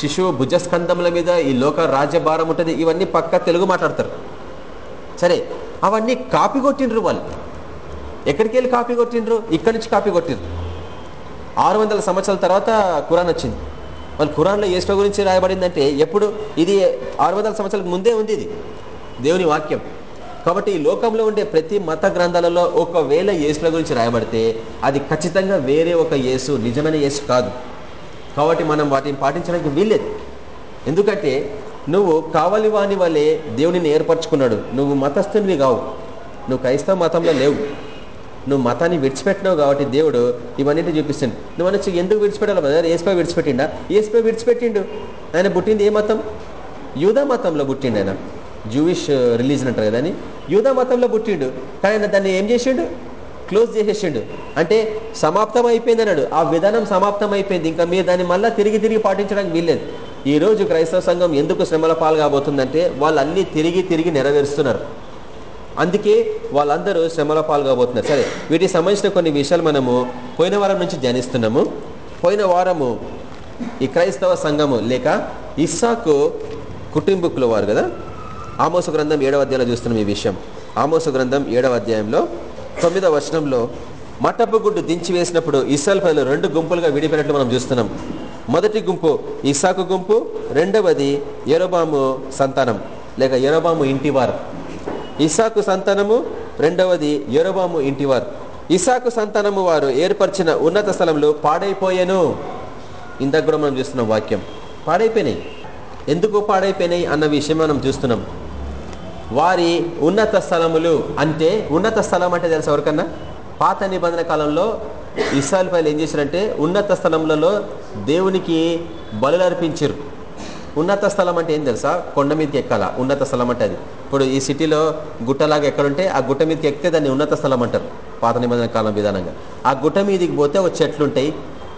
శిశువు భుజస్కంధముల మీద ఈ లోక రాజ్యభారం ఉంటుంది ఇవన్నీ పక్క తెలుగు మాట్లాడతారు. సరే అవన్నీ కాపీ కొట్టిండ్రు వాళ్ళు. ఎక్కడికి వెళ్ళి కాపీ కొట్టిండ్రు? ఇక్కడి నుంచి కాపీ కొట్టిండ్రు. ఆరు వందల సంవత్సరాల తర్వాత ఖురాన్ వచ్చింది. వాళ్ళు ఖురాన్లో ఏసుల గురించి రాయబడిందంటే ఎప్పుడు? ఇది ఆరు వందల సంవత్సరాలకు ముందే ఉంది ఇది. దేవుని వాక్యం. కాబట్టి ఈ లోకంలో ఉండే ప్రతి మత గ్రంథాలలో ఒకవేళ యేసుల గురించి రాయబడితే అది ఖచ్చితంగా వేరే ఒక యేసు నిజమైన యేసు కాదు. కాబట్టి మనం వాటిని పాటించడానికి వీల్లేదు. ఎందుకంటే నువ్వు కావలి వాని వలె దేవునిని ఏర్పరచుకున్నాడు. నువ్వు మతస్థునివి కావు. నువ్వు క్రైస్తవ మతంలో లేవు. నువ్వు మతాన్ని విడిచిపెట్టినావు కాబట్టి దేవుడు ఇవన్నిటి చూపిస్తుంది నువ్వు అనొచ్చు ఎందుకు విడిచిపెట్టాలి బ్రదర్? ఏసుపై విడిచిపెట్టిండా? ఏసుపై విడిచిపెట్టిండు. ఆయన పుట్టింది ఏ మతం? యూదా మతంలో పుట్టిండు ఆయన. జూవిష్ రిలీజన్ అంటారు కదా అని. యూదా మతంలో పుట్టిండు. కానీ ఆయన దాన్ని ఏం చేసిండు? క్లోజ్ చేసేసిండు. అంటే సమాప్తం అయిపోయింది అన్నాడు. ఆ విధానం సమాప్తం అయిపోయింది ఇంకా మీరు దాన్ని మళ్ళీ తిరిగి తిరిగి పాటించడానికి వీల్లేదు. ఈ రోజు క్రైస్తవ సంఘం ఎందుకు శ్రమల పాలు కాబోతుందంటే వాళ్ళన్నీ తిరిగి తిరిగి నెరవేరుస్తున్నారు. అందుకే వాళ్ళందరూ శ్రమల పాలు కాబోతున్నారు సరే వీటికి సంబంధించిన కొన్ని విషయాలు మనము పోయిన వారం నుంచి ధ్యానిస్తున్నాము. పోయిన వారము ఈ క్రైస్తవ సంఘము లేక ఇస్సాకు కుటుంబకుల వారు కదా? ఆమోస గ్రంథం ఏడవ అధ్యాయంలో చూస్తున్నాం ఈ విషయం. ఆమోస గ్రంథం ఏడవ అధ్యాయంలో తొమ్మిదవ వచనంలో మటపు గుడ్డు దించి వేసినప్పుడు ఇస్రాయల్ ప్రజలు రెండు గుంపులుగా విడిపోయినట్లు మనం చూస్తున్నాం. మొదటి గుంపు ఇసాకు గుంపు రెండవది ఎరోబాము సంతానం. లేక ఎరోబాము ఇంటివారు. ఇసాకు సంతానము రెండవది యొరబాము ఇంటివారు. ఇసాకు సంతానము వారు ఏర్పరిచిన ఉన్నత స్థలంలో పాడైపోయాను. ఇందాక కూడా మనం చూస్తున్నాం వాక్యం. పాడైపోయినాయి. ఎందుకు పాడైపోయినాయి అన్న విషయం మనం చూస్తున్నాం. వారి ఉన్నత స్థలములు అంటే ఉన్నత స్థలం అంటే తెలుసు ఎవరికన్నా? పాత నిబంధన కాలంలో ఇస్రాయల్ పైలు ఏం చేశారంటే ఉన్నత స్థలములలో దేవునికి బలు అర్పించారు. ఉన్నత స్థలం అంటే ఏం తెలుసా? కొండ మీదకి ఎక్కాల? ఉన్నత స్థలం అంటే అది. ఇప్పుడు ఈ సిటీలో గుట్టలాగా ఎక్కడుంటే ఆ గుట్ట మీదకి ఎక్కితే దాన్ని ఉన్నత స్థలం అంటారు పాత నిబంధన కాలం విధానంగా. ఆ గుట్ట మీదకి పోతే ఒక చెట్లుంటాయి.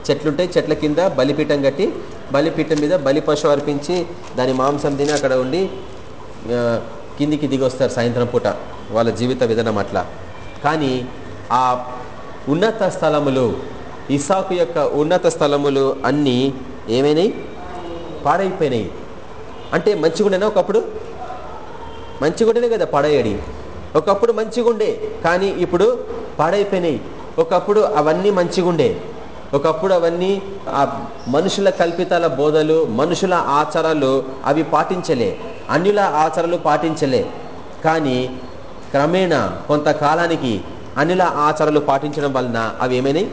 చెట్లుంటాయి చెట్ల కింద బలిపీఠం కట్టి బలిపీఠం మీద బలి పశువు అర్పించి దాని మాంసం తిని అక్కడ ఉండి కిందికి దిగి వస్తారు సాయంత్రం పూట వాళ్ళ జీవిత విధానం అట్లా. కానీ ఆ ఉన్నత స్థలములు. ఇసాకు యొక్క ఉన్నత స్థలములు అన్నీ ఏమైనాయి? పాడైపోయినాయి. అంటే మంచిగుండేనా ఒకప్పుడు? మంచిగుండేనే కదా పాడయ్యాడి ఒకప్పుడు మంచిగుండే కానీ ఇప్పుడు పాడైపోయినాయి. ఒకప్పుడు అవన్నీ మంచిగుండే. ఒకప్పుడు అవన్నీ ఆ మనుషుల కల్పితాల బోధలు మనుషుల ఆచారాలు అవి పాటించలే. అన్యుల ఆచారాలు పాటించలే. కానీ క్రమేణా కొంతకాలానికి అనిల ఆచారాలు పాటించడం వలన అవి ఏమైనాయి?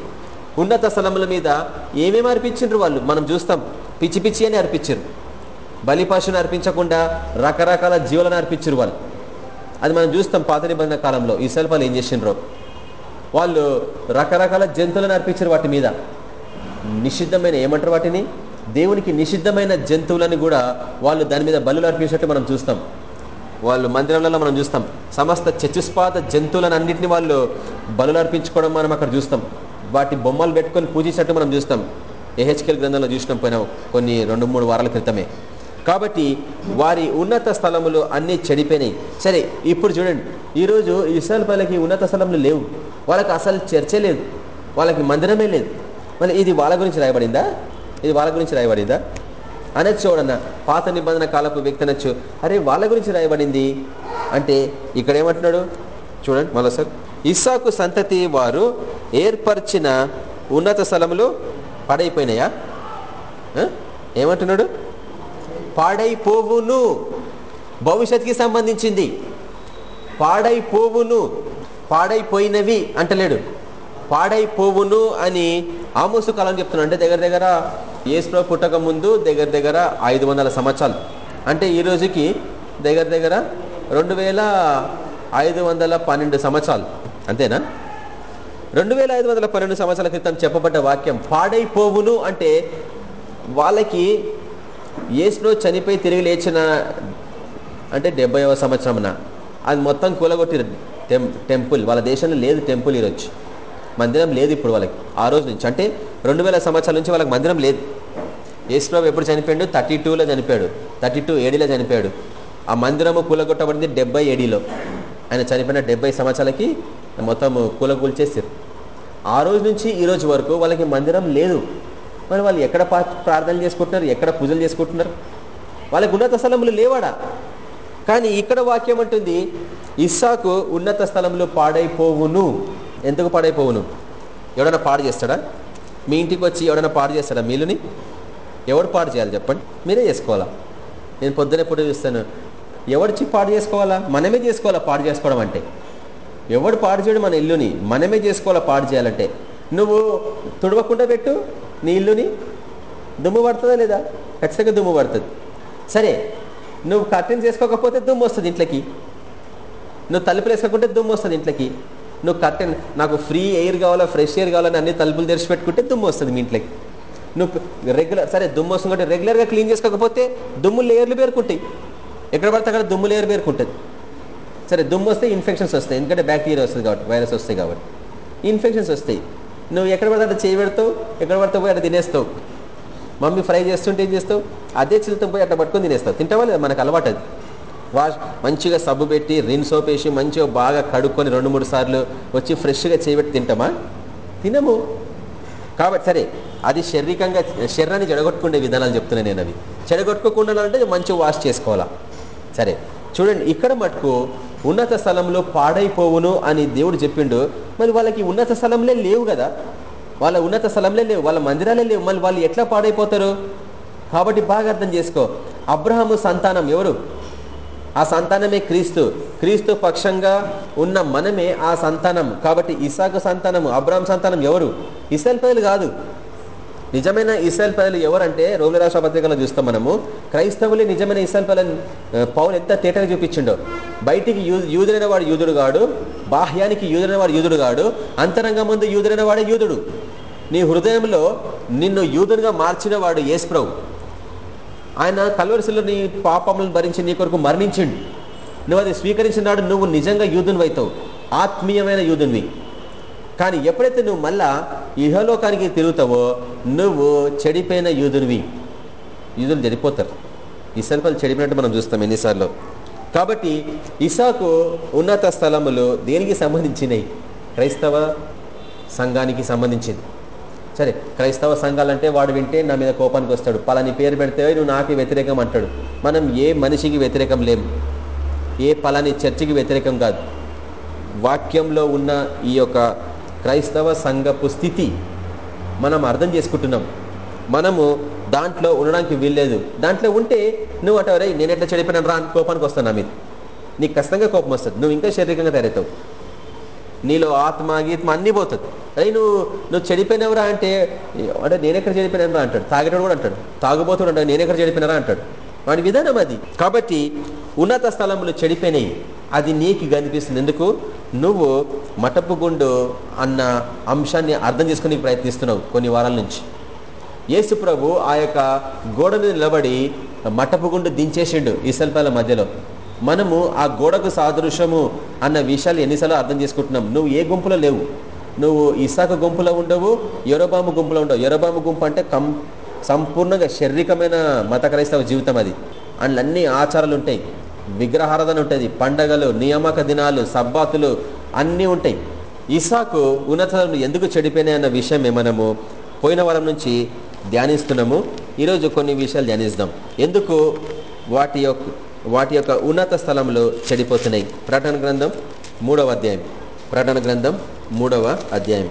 ఉన్నత స్థలముల మీద ఏమేమి అర్పించారు వాళ్ళు? మనం చూస్తాం. పిచ్చి పిచ్చి అని అర్పించారు బలిపశుని అర్పించకుండా రకరకాల జీవులను అర్పించారు వాళ్ళు. అది మనం చూస్తాం పాత నిబంధన కాలంలో. ఈ శిల్పాలు ఏం చేసినారు వాళ్ళు రకరకాల జంతువులను అర్పించారు వాటి మీద. నిషిద్ధమైన ఏమంటారు వాటిని? దేవునికి నిషిద్ధమైన జంతువులను కూడా వాళ్ళు దాని మీద బలు అర్పించినట్టు మనం చూస్తాం. వాళ్ళు మందిరంలో మనం చూస్తాం. సమస్త చతుస్పాద జంతువులన్నింటినీ వాళ్ళు బలు అర్పించుకోవడం మనం అక్కడ చూస్తాం. వాటి బొమ్మలు పెట్టుకొని పూజించినట్టు మనం చూస్తాం. ఏహెచ్కెల్ గ్రంథంలో చూసినాం పోయినాం కొన్ని రెండు మూడు వారాల క్రితమే. కాబట్టి వారి ఉన్నత స్థలములు అన్నీ చెడిపోయినాయి. సరే ఇప్పుడు చూడండి. ఈరోజు ఇస్రాయల్ పల్లెకి ఉన్నత స్థలములు లేవు. వాళ్ళకి అసలు చర్చే లేదు. వాళ్ళకి మందిరమే లేదు. మళ్ళీ ఇది వాళ్ళ గురించి రాయబడిందా? ఇది వాళ్ళ గురించి రాయబడిందా? అనొచ్చు చూడన్న పాత నిబంధన కాలపు వ్యక్తి అనొచ్చు. అరే వాళ్ళ గురించి రాయబడింది. అంటే ఇక్కడ ఏమంటున్నాడు? చూడండి మళ్ళీ సార్. ఇస్సాకు సంతతి వారు ఏర్పరిచిన ఉన్నత స్థలములు పాడైపోయినాయా? ఏమంటున్నాడు? పాడైపోవును. భవిష్యత్తుకి సంబంధించింది. పాడైపోవును. పాడైపోయినవి అంటలేడు. పాడైపోవును అని ఆమోసు కాలం చెప్తున్నాడు. అంటే దగ్గర దగ్గర ఏసులో పుట్టక ముందు దగ్గర దగ్గర ఐదు వందల సంవత్సరాలు. అంటే ఈ రోజుకి దగ్గర దగ్గర రెండు వేల ఐదు వందల పన్నెండు సంవత్సరాలు. అంతేనా? రెండు వేల ఐదు వందల పన్నెండు సంవత్సరాల క్రితం చెప్పబడ్డ వాక్యం పాడైపోవును అంటే వాళ్ళకి ఏసులో చనిపోయి తిరిగి లేచిన అంటే డెబ్బైవ సంవత్సరంన అది మొత్తం కూలగొట్టిరు టెం టెంపుల్. వాళ్ళ దేశంలో లేదు టెంపుల్ ఈరోజు. మందిరం లేదు ఇప్పుడు వాళ్ళకి. ఆ రోజు నుంచి. అంటే రెండు వేల సంవత్సరాల నుంచి వాళ్ళకి మందిరం లేదు. యేసుప్రభు ఎప్పుడు చనిపోయాడు? థర్టీ టూలో చనిపోయాడు. థర్టీ టూ ఏడీలో చనిపోయాడు. ఆ మందిరము కూలగొట్టబడింది డెబ్బై ఏడీలో. ఆయన చనిపోయిన డెబ్బై సంవత్సరాలకి మొత్తం కూలగూల్చేసారు ఆ రోజు నుంచి ఈ రోజు వరకు వాళ్ళకి మందిరం లేదు. మరి వాళ్ళు ఎక్కడ ప్రార్థనలు చేసుకుంటున్నారు? ఎక్కడ పూజలు చేసుకుంటున్నారు? వాళ్ళకి ఉన్నత స్థలములు లేవాడా? కానీ ఇక్కడ వాక్యం అంటుంది ఇస్సాకు ఉన్నత స్థలంలో పాడైపోవును. ఎందుకు పాడైపోవును? ఎవడన్నా పాడు చేస్తాడా? మీ ఇంటికి వచ్చి ఎవడైనా పాడు చేస్తారా మీలుని? ఎవడు పాడు చేయాలి చెప్పండి? మీరే చేసుకోవాలా? నేను పొద్దునే పూట చూస్తాను. ఎవడిచ్చి పాడు చేసుకోవాలా? మనమే చేసుకోవాలా పాడు చేసుకోవడం అంటే? ఎవడు పాడు చేయడు మన ఇల్లుని? మనమే చేసుకోవాలా పాడు చేయాలంటే? నువ్వు తుడవకుండా పెట్టు నీ ఇల్లుని? దుమ్ము పడుతుందా లేదా? ఖచ్చితంగా దుమ్ము పడుతుంది. సరే నువ్వు కర్టెన్స్ వేసుకోకపోతే దుమ్ము వస్తుంది ఇంట్లోకి. నువ్వు తలుపులు వేసుకోకుంటే దుమ్ము వస్తుంది ఇంట్లోకి. నువ్వు కర్టెన్ నాకు ఫ్రీ ఎయిర్ కావాలా ఫ్రెష్ ఎయిర్ కావాలని అన్ని తలుపులు తెరిచి పెట్టుకుంటే దుమ్ము వస్తుంది మీ ఇంట్లోకి. నువ్వు రెగ్యులర్ సరే దుమ్ము వస్తుంది కాబట్టి రెగ్యులర్గా క్లీన్ చేసుకోకపోతే దుమ్ము లేయర్లు పేరుకుంటాయి. ఎక్కడ పడితే అక్కడ దుమ్ము లేయర్ పేరుకుంటుంది. సరే దుమ్ము వస్తే ఇన్ఫెక్షన్స్ వస్తాయి. ఎందుకంటే బ్యాక్టీరియా వస్తుంది కాబట్టి వైరస్ వస్తాయి కాబట్టి. ఇన్ఫెక్షన్స్ వస్తాయి. నువ్వు ఎక్కడ పడితే అక్కడ చేయి పెడతావు ఎక్కడ పడితే పోయి అక్కడ తినేస్తావు. మమ్మీ ఫ్రై చేస్తుంటే ఏం చేస్తావు? అదే చిల్తం పోయి అట్లా పట్టుకొని తినేస్తావు. తింటావా లేదా? మనకు అలవాటు అది. వాష్ మంచిగా సబ్బు పెట్టి రిన్ సోప్ వేసి మంచిగా బాగా కడుక్కొని రెండు మూడు సార్లు వచ్చి ఫ్రెష్గా చేయబెట్టి తింటామా? తినము. కాబట్టి సరే అది శారీరకంగా శరీరాన్ని చెడగొట్టుకునే విధానాలు చెప్తున్నాను నేను అవి. చెడగొట్టుకోకుండా అంటే మంచిగా వాష్ చేసుకోవాలా? సరే చూడండి ఇక్కడ మటుకు ఉన్నత స్థలంలో పాడైపోవును అని దేవుడు చెప్పిండు. మరి వాళ్ళకి ఉన్నత స్థలంలో లేవు కదా. వాళ్ళ ఉన్నత స్థలంలే లేవు వాళ్ళ మందిరాలే లేవు. మళ్ళీ వాళ్ళు ఎట్లా పాడైపోతారు? కాబట్టి బాగా అర్థం చేసుకో. అబ్రహాము సంతానం ఎవరు? ఆ సంతానమే క్రీస్తు. క్రీస్తు పక్షంగా ఉన్న మనమే ఆ సంతానం. కాబట్టి ఇసాకు సంతానము అబ్రామ్ సంతానం ఎవరు? ఇసల్ ప్రజలు కాదు. నిజమైన ఇస్రాయల్ ప్రజలు ఎవరంటే రోమి రాష్ట్ర పత్రికలో చూస్తాం మనము. క్రైస్తవులే నిజమైన ఇస్రాయల్ ప్రజలను పౌలు ఎంత తేటగా చూపించిండో. బయటికి యూ యూదుడైన వాడు యూదుడు కాడు బాహ్యానికి యూదుడైన వాడు యూదుడు కాడు అంతరంగ ముందు యూదుడైన వాడే యూదుడు. నీ హృదయంలో నిన్ను యూదునిగా మార్చిన వాడు యేసుప్రభు ఆయన కల్వరిశిలో నీ పాపములను భరించి నీ కొరకు మరణించిండు. నువ్వు అది స్వీకరించినాడు నువ్వు నిజంగా యూదునివి అవుతావు ఆత్మీయమైన యూదునివి కానీ ఎప్పుడైతే నువ్వు మళ్ళా ఇహలోకానికి తిరుగుతావో నువ్వు చెడిపోయిన యూదునివి. యూదులు చెడిపోతారు. ఇసల్పలు చెడిపోయినట్టు మనం చూస్తాం ఎన్నిసార్లు. కాబట్టి ఇసాకు ఉన్నత స్థలములు దేనికి సంబంధించినవి క్రైస్తవ సంఘానికి సంబంధించింది. సరే క్రైస్తవ సంఘాలంటే వాడు వింటే నా మీద కోపానికి వస్తాడు. పలాని పేరు పెడితే నువ్వు నాకు వ్యతిరేకం అంటాడు. మనం ఏ మనిషికి వ్యతిరేకం లేము ఏ పలాని చర్చికి వ్యతిరేకం కాదు. వాక్యంలో ఉన్న ఈ యొక్క క్రైస్తవ సంఘపు స్థితి మనం అర్థం చేసుకుంటున్నాం. మనము దాంట్లో ఉండడానికి వీల్లేదు. దాంట్లో ఉంటే నువ్వు అటు రే నేను ఎట్లా చెడిపోయినాను రా కోపానికి వస్తాను నా మీద. నీకు ఖచ్చితంగా కోపం వస్తుంది. నువ్వు ఇంకా శారీరకంగా తయారవుతావు. నీలో ఆత్మ గీత్మ అన్నీ పోతుంది అరే నువ్వు నువ్వు చెడిపోయినవరా అంటే అంటే నేనెక్కడ చెడిపోయినరా అంటాడు. తాగేటోడు కూడా అంటాడు. తాగుబోతుడు అంటాడు నేనెక్కడ చెడిపోయినరా అంటాడు. వాడి విధానం అది. కాబట్టి ఉన్నత స్థలములు చెడిపోయినాయి. అది నీకు కనిపిస్తుంది. ఎందుకు? నువ్వు మటపు గుండు అన్న అంశాన్ని అర్థం చేసుకునే ప్రయత్నిస్తున్నావు కొన్ని వారాల నుంచి. యేసు ప్రభు ఆ యొక్క గోడ మీద నిలబడి మటపు గుండు దించేసిండు ఇసల్పాల మధ్యలో. మనము ఆ గోడకు సాదృశ్యము అన్న విషయాలు ఎన్నిసార్లు అర్థం చేసుకుంటున్నాం. నువ్వు ఏ గుంపులో లేవు. నువ్వు ఇసాక గుంపులో ఉండవు ఎరోబాము గుంపులో ఉండవు. ఎరోబాము గుంపు అంటే కం సంపూర్ణంగా శారీరకమైన మత క్రైస్తవ జీవితం అది. అందులో అన్ని ఆచారాలు ఉంటాయి. విగ్రహారాధన ఉంటుంది పండగలు నియామక దినాలు సబ్బాతులు అన్నీ ఉంటాయి. ఇసాకు ఉన్నతలను ఎందుకు చెడిపోయినాయి అన్న విషయమే మనము పోయిన వారం నుంచి ధ్యానిస్తున్నాము. ఈరోజు కొన్ని విషయాలు ధ్యానిస్తాం. ఎందుకు? వాటి యొక్క వాటి యొక్క ఉన్నత స్థలంలో చెడిపోతున్నాయి. ప్రకటన గ్రంథం మూడవ అధ్యాయం. ప్రకటన గ్రంథం మూడవ అధ్యాయం.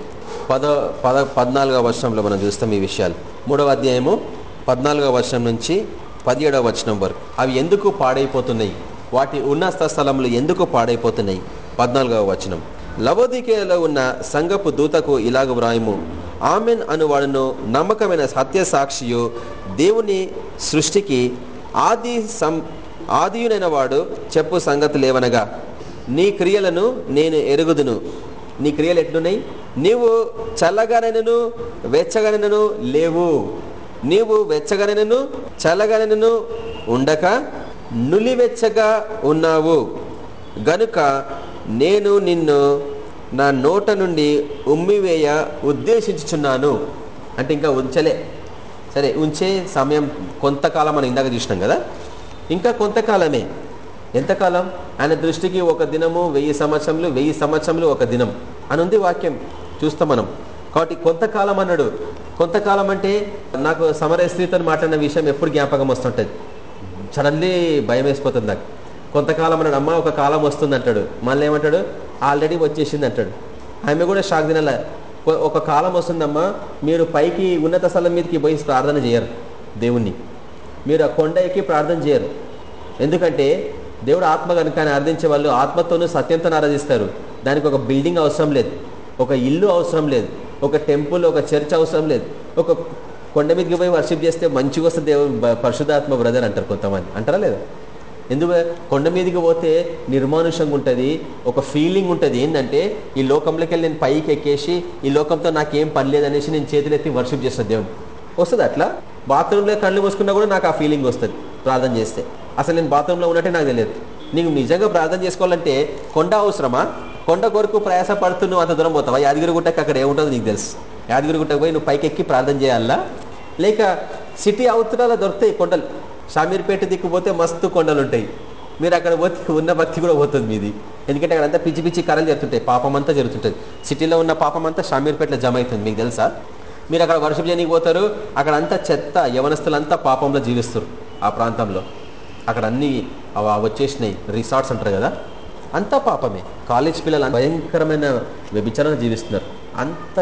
పద పద పద్నాలుగవ వర్షంలో మనం చూస్తాం ఈ విషయాలు. మూడవ అధ్యాయము పద్నాలుగవ వర్షం నుంచి పదిహేడవ వచనం వరకు. అవి ఎందుకు పాడైపోతున్నాయి? వాటి ఉన్నత స్థలంలో ఎందుకు పాడైపోతున్నాయి? పద్నాలుగవ వచనం. లవోదికేలో ఉన్న సంగపు దూతకు ఇలాగ వ్రాయము. ఆమెన్ అనువాడును నమ్మకమైన సత్య సాక్షియు దేవుని సృష్టికి ఆది సం ఆదియునైన వాడు చెప్పు సంగతి లేవనగా నీ క్రియలను నేను ఎరుగుదును. నీ క్రియలు ఎట్లున్నాయి? నీవు చల్లగానైనను వెచ్చగానైనను లేవు. నీవు వెచ్చగానైనను చల్లగానైనను ఉండక నులివెచ్చగా ఉన్నావు. గనుక నేను నిన్ను నా నోట నుండి ఉమ్మివేయ ఉద్దేశించుచున్నాను. అంటే ఇంకా ఉంచలే. సరే ఉంచే సమయం కొంతకాలం మనం ఇందాక చూసినాం కదా? ఇంకా కొంతకాలమే. ఎంతకాలం? ఆయన దృష్టికి ఒక దినము వెయ్యి సంవత్సరములు వెయ్యి సంవత్సరములు ఒక దినం అని ఉంది వాక్యం. చూస్తాం మనం. కాబట్టి కొంతకాలం అన్నాడు. కొంతకాలం అంటే నాకు సమర స్త్రీతో మాట్లాడిన విషయం ఎప్పుడు జ్ఞాపకం వస్తుంటుంది. సడన్లీ భయం వేసిపోతుంది నాకు. కొంతకాలం అన్నాడు అమ్మ ఒక కాలం వస్తుంది అంటాడు. మళ్ళీ ఏమంటాడు? ఆల్రెడీ వచ్చేసింది అంటాడు. ఆమె కూడా షాక్ తినాల. ఒక కాలం వస్తుందమ్మా మీరు పైకి ఉన్నత స్థలం మీదకి పోయి ప్రార్థన చేయరు దేవుణ్ణి. మీరు ఆ కొండ ఎక్కి ప్రార్థన చేయరు. ఎందుకంటే దేవుడు ఆత్మ కనుక అర్థించే వాళ్ళు ఆత్మతోనూ సత్యంతో ఆరాధిస్తారు. దానికి ఒక బిల్డింగ్ అవసరం లేదు. ఒక ఇల్లు అవసరం లేదు. ఒక టెంపుల్ ఒక చర్చ్ అవసరం లేదు. ఒక కొండ మీదకి పోయి వర్షిప్ చేస్తే మంచిగా వస్తుంది దేవుడు పరిశుధాత్మ బ్రదర్ అంటారు కొంతమంది. అంటారా లేదా? ఎందుకు? కొండ మీదకి పోతే నిర్మానుషంగా ఉంటుంది. ఒక ఫీలింగ్ ఉంటుంది. ఏంటంటే ఈ లోకంలోకి వెళ్ళి నేను పైకి ఎక్కేసి ఈ లోకంతో నాకేం పని లేదనేసి నేను చేతులెత్తి వర్షిప్ చేస్తాను దేవుడు. వస్తుంది అట్లా? బాత్రూంలో కళ్ళు మూసుకున్నా కూడా నాకు ఆ ఫీలింగ్ వస్తుంది ప్రార్థన చేస్తే. అసలు నేను బాత్రూంలో ఉన్నట్టే నాకు తెలియదు. నీకు నిజంగా ప్రార్థన చేసుకోవాలంటే కొండ అవసరమా? కొండ కొరకు ప్రయాస పడుతూ నువ్వు అంత దూరం పోతావా? యాదగిరి గుట్టకి అక్కడ ఏముంటుందో నీకు తెలుసు. యాదగిరి గుట్టకు పోయి నువ్వు పైకి ఎక్కి ప్రార్థన చేయాలా? లేక సిటీ అవుతున్నా దొరుకుతాయి కొండలు. షామీర్పేట దిక్కుపోతే మస్తు కొండలు ఉంటాయి మీరు అక్కడ పోతే ఉన్న భక్తి కూడా పోతుంది మీది. ఎందుకంటే అక్కడ అంతా పిచ్చి పిచ్చి కరలు జరుగుతుంటాయి. పాపం అంతా జరుగుతుంటుంది. సిటీలో ఉన్న పాపం అంతా షామీర్పేటలో జమ అవుతుంది. మీకు తెలుసా? మీరు అక్కడ వర్షం చేయడానికి పోతారు. అక్కడ అంతా చెత్త యవనస్తులంతా పాపంలో జీవిస్తారు ఆ ప్రాంతంలో. అక్కడ అన్ని వచ్చేసినాయి. రిసార్ట్స్ అంటారు కదా. అంతా పాపమే. కాలేజ్ పిల్లలు భయంకరమైన వ్యభిచారణ జీవిస్తున్నారు. అంత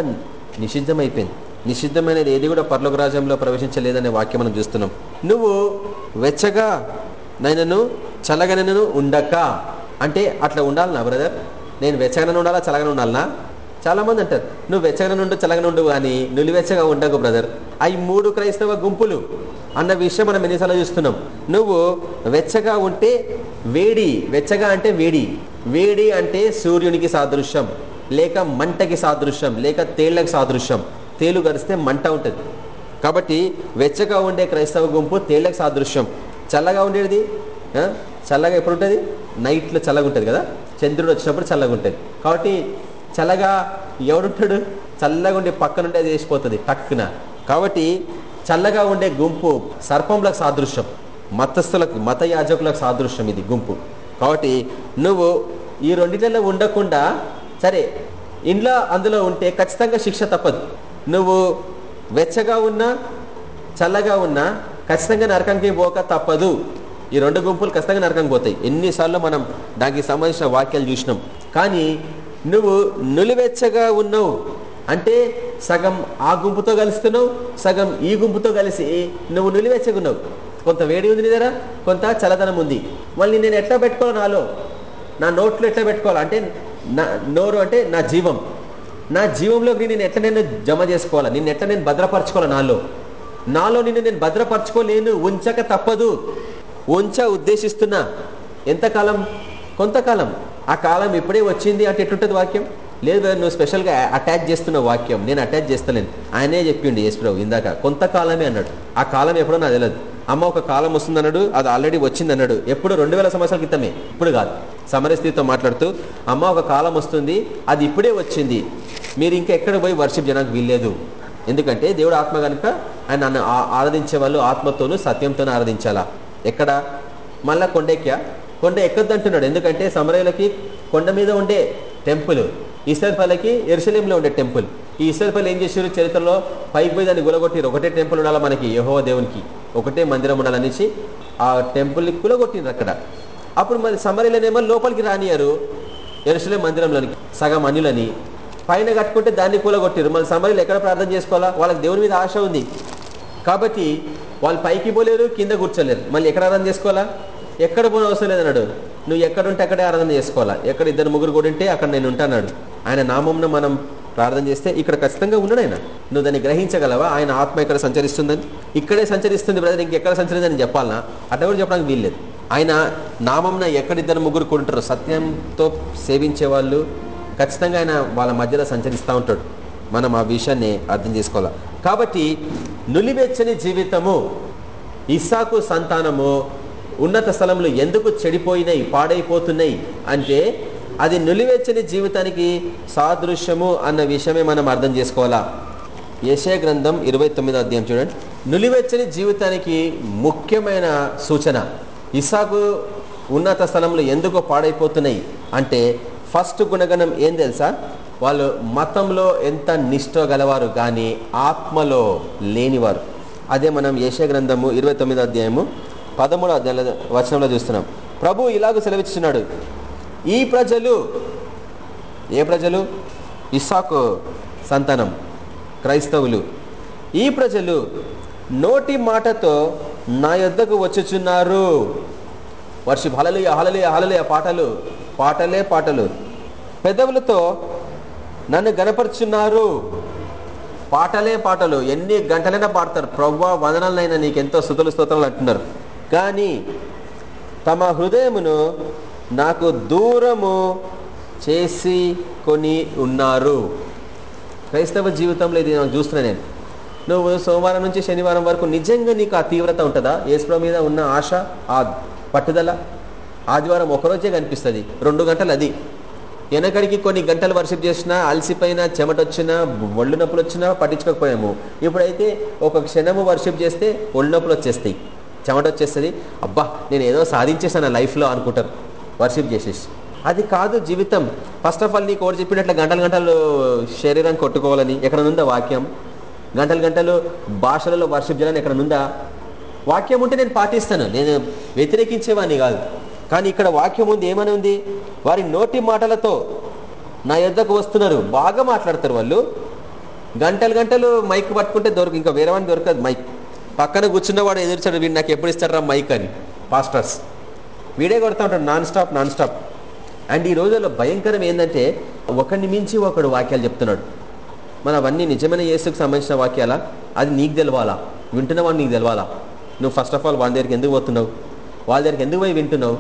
నిషిద్ధమైపోయింది. నిషిద్ధమైనది ఏది కూడా పర్లోక రాజ్యంలో ప్రవేశించలేదనే వాక్యం మనం చూస్తున్నాం. నువ్వు వెచ్చగా నైనను చల్లగనను ఉండక. అంటే అట్లా ఉండాలనా బ్రదర్ నేను వెచ్చగానే ఉండాలా చల్లగానే ఉండాలనా? చాలా మంది అంటారు నువ్వు వెచ్చగా నుండు చల్లగా నుండు కానీ నులివెచ్చగా ఉండకు బ్రదర్ అవి మూడు క్రైస్తవ గుంపులు. అన్న విషయం మనం ఎన్నిసార్లు చూస్తున్నాం. నువ్వు వెచ్చగా ఉంటే వేడి వెచ్చగా అంటే వేడి. వేడి అంటే సూర్యునికి సాదృశ్యం లేక మంటకి సాదృశ్యం లేక తేళ్ళకు సాదృశ్యం. తేలు గరిస్తే మంట ఉంటుంది. కాబట్టి వెచ్చగా ఉండే క్రైస్తవ గుంపు తేళ్ళకు సాదృశ్యం. చల్లగా ఉండేది చల్లగా ఎప్పుడు ఉంటుంది నైట్లో చల్లగా ఉంటుంది కదా? చంద్రుడు వచ్చినప్పుడు చల్లగా ఉంటుంది కాబట్టి చల్లగా ఎవడుంటాడు? చల్లగా ఉండే పక్కనుండే అది వేసిపోతుంది టక్కున. కాబట్టి చల్లగా ఉండే గుంపు సర్పంలకు సాదృశ్యం మతస్థులకు మత యాజకులకు సాదృశ్యం ఇది గుంపు. కాబట్టి నువ్వు ఈ రెండింటిలో ఉండకుండా సరే ఇంట్లో అందులో ఉంటే ఖచ్చితంగా శిక్ష తప్పదు. నువ్వు వెచ్చగా ఉన్నా చల్లగా ఉన్నా ఖచ్చితంగా నరకంకి పోక తప్పదు. ఈ రెండు గుంపులు ఖచ్చితంగా నరకం పోతాయి. ఎన్నిసార్లు మనం దానికి సంబంధించిన వాక్యాలు చూసినాం. కానీ నువ్వు నులివెచ్చగా ఉన్నావు. అంటే సగం ఆ గుంపుతో కలుస్తున్నావు సగం ఈ గుంపుతో కలిసి నువ్వు నులివెచ్చగున్నావు కొంత వేడి ఉంది నీ దగ్గర కొంత చల్లదనం ఉంది. మళ్ళీ నేను ఎట్లా పెట్టుకోవాలి నాలో? నా నోట్లో ఎట్లా పెట్టుకోవాలి? అంటే నా నోరు అంటే నా జీవం. నా జీవంలోకి నేను ఎట్లా నేను జమ చేసుకోవాలా? నిన్ను ఎట్లా నేను భద్రపరచుకోవాలి నాలో? నాలో నిన్ను నేను భద్రపరచుకోలేను ఉంచక తప్పదు. ఉంచ ఉద్దేశిస్తున్నా. ఎంతకాలం? కొంతకాలం. ఆ కాలం ఇప్పుడే వచ్చింది అంటే ఎట్లుంటుంది వాక్యం? లేదు నువ్వు స్పెషల్గా అటాచ్ చేస్తున్న వాక్యం. నేను అటాచ్ చేస్తలేను. ఆయనే చెప్పిండు యేసుప్రభు ఇందాక కొంతకాలమే అన్నాడు. ఆ కాలం ఎప్పుడో నాకు తెలియదు అమ్మ ఒక కాలం వస్తుందన్నాడు అది ఆల్రెడీ వచ్చింది అన్నాడు ఎప్పుడు రెండు వేల సంవత్సరాల క్రితమే. ఇప్పుడు కాదు. సమరస్థితితో మాట్లాడుతూ అమ్మ ఒక కాలం వస్తుంది అది ఇప్పుడే వచ్చింది. మీరు ఇంకా ఎక్కడ పోయి వర్షిప్ జనానికి వీల్లేదు. ఎందుకంటే దేవుడు ఆత్మ కనుక ఆయన నన్ను ఆ- ఆరాధించే వాళ్ళు ఆత్మతోనూ సత్యంతోనూ ఆరాధించాలా? ఎక్కడ? మళ్ళా కొండ కొండ ఎక్కద్దు అంటున్నాడు ఎందుకంటే సమరయులకి కొండ మీద ఉండే టెంపుల్ ఇసర్పల్లకి ఎరుసలేంలో ఉండే టెంపుల్. ఈ ఇసర్పల్లి ఏం చేశారు చరిత్రలో పైకి పోయి దాన్ని గులగొట్టిరు ఒకటే టెంపుల్ ఉండాలి మనకి? యహోవ దేవునికి. ఒకటే మందిరం ఉండాలనేసి ఆ టెంపుల్ని కులగొట్టిండ్రు అక్కడ. అప్పుడు మరి సమరయులనేమో లోపలికి రానియారు ఎరుసలేం మందిరంలోనికి సగం అన్యులని. పైన కట్టుకుంటే దాన్ని కూలగొట్టారు మళ్ళీ సమరయులు ఎక్కడ ప్రార్థన చేసుకోవాలా? వాళ్ళకి దేవుని మీద ఆశ ఉంది. కాబట్టి వాళ్ళు పైకి పోలేరు కింద కూర్చోలేరు. మళ్ళీ ఎక్కడ ప్రార్థన చేసుకోవాలా? ఎక్కడ పోని అవసరం లేదన్నాడు నువ్వు ఎక్కడ ఉంటే అక్కడే ఆరాధన చేసుకోవాలా? ఎక్కడ ఇద్దరు ముగ్గురు కూడా ఉంటే అక్కడ నేను ఉంటాన్నాడు ఆయన నామంను మనం ప్రార్థన చేస్తే ఇక్కడ ఖచ్చితంగా ఉన్నాడు ఆయన. నువ్వు దాన్ని గ్రహించగలవా? ఆయన ఆత్మ ఇక్కడ సంచరిస్తుందని? ఇక్కడే సంచరిస్తుంది బ్రదర్ ఇంకెక్కడ సంచరిందని చెప్పాలనా? అట్లా కూడా చెప్పడానికి వీల్లేదు. ఆయన నామంన ఎక్కడ ఇద్దరు ముగ్గురు కూడుంటారు సత్యంతో సేవించే వాళ్ళు ఖచ్చితంగా ఆయన వాళ్ళ మధ్యలో సంచరిస్తూ ఉంటాడు. మనం ఆ విషయాన్ని అర్థం చేసుకోవాలి? కాబట్టి నులివెచ్చని జీవితము ఇస్సాకు సంతానము ఉన్నత స్థలంలో ఎందుకు చెడిపోయినాయి పాడైపోతున్నాయి అంటే అది నులివెచ్చని జీవితానికి సాదృశ్యము అన్న విషయమే మనం అర్థం చేసుకోవాలా? యశే గ్రంథం ఇరవై తొమ్మిదో అధ్యాయం చూడండి. నులివెచ్చని జీవితానికి ముఖ్యమైన సూచన ఇసాకు ఉన్నత స్థలంలో ఎందుకు పాడైపోతున్నాయి అంటే ఫస్ట్ గుణగణం ఏం తెలుసా? వాళ్ళు మతంలో ఎంత నిష్ఠ గలవారు కానీ ఆత్మలో లేనివారు. అదే మనం యశ గ్రంథము ఇరవై తొమ్మిదో అధ్యాయము పదమూడవ వచనంలో చూస్తున్నాం. ప్రభు ఇలాగ సెలవిస్తున్నాడు ఈ ప్రజలు ఏ ప్రజలు? ఇస్సాకు సంతానం క్రైస్తవులు. ఈ ప్రజలు నోటి మాటతో నా యొద్దకు వచ్చుచున్నారు. వర్షిప్ హలలి హలలి హలలి పాటలు పాటలే పాటలు. పెదవులతో నన్ను గనపరుచున్నారు. పాటలే పాటలు ఎన్ని గంటలైనా పాడతారు. ప్రవ్వా వదనాలనైనా నీకెంతో సుతులు స్తోత్రాలు అంటున్నారు. కానీ తమ హృదయమును నాకు దూరము చేసి కొని ఉన్నారు. క్రైస్తవ జీవితంలో ఇది నేను చూస్తున్నా నేను. నువ్వు సోమవారం నుంచి శనివారం వరకు నిజంగా నీకు ఆ తీవ్రత ఉంటుందా? ఏసుప్రో మీద ఉన్న ఆశ ఆ పట్టుదల? ఆదివారం ఒకరోజే కనిపిస్తుంది. రెండు గంటలు అది. వెనకడికి కొన్ని గంటలు వర్షిప్ చేసినా అలసిపోయినా చెమటొచ్చినా ఒళ్ళు నొప్పులు వచ్చినా పట్టించుకోకపోయాము. ఇప్పుడైతే ఒక క్షణము వర్షిప్ చేస్తే ఒళ్ళు నొప్పులు వచ్చేస్తాయి చెమట వచ్చేస్తుంది. అబ్బా నేను ఏదో సాధించేసాను లైఫ్లో అనుకుంటారు. వర్షిప్ చేసేసి. అది కాదు జీవితం. ఫస్ట్ ఆఫ్ ఆల్ నీకు ఒకటి చెప్పినట్లు గంటలు గంటలు శరీరం కొట్టుకోవాలని ఎక్కడ నుందా వాక్యం? గంటలు గంటలు భాషలలో వర్షిప్ చేయాలని ఎక్కడ ఉందా వాక్యం ఉంటే నేను పాటిస్తాను. నేను వ్యతిరేకించేవాడిని కాదు. కానీ ఇక్కడ వాక్యం ఉంది ఏమని ఉంది? వారి నోటి మాటలతో నా యొద్దకు వస్తున్నారు. బాగా మాట్లాడతారు వాళ్ళు. గంటలు గంటలు మైక్ పట్టుకుంటే దొరక ఇంకా వేరే వాడిని దొరకదు మైక్. పక్కన కూర్చున్నవాడు ఎదురుచాడు వీడు నాకు ఎప్పుడు ఇస్తారా మైక్ అని. పాస్టర్స్ వీడే కొడతా ఉంటాడు non stop non stop and ఈ రోజుల్లో భయంకరం ఏంటంటే ఒకరిని మించి ఒకడు వాక్యాలు చెప్తున్నాడు. మన అవన్నీ నిజమైన యేసుకు సంబంధించిన వాక్యాలా? అది నీకు తెలవాలా? వింటున్నవాడు నీకు తెలవాలా? నువ్వు ఫస్ట్ ఆఫ్ ఆల్ వాళ్ళ దగ్గరికి ఎందుకు పోతున్నావు? వాళ్ళ దగ్గరికి ఎందుకు పోయి వింటున్నావు?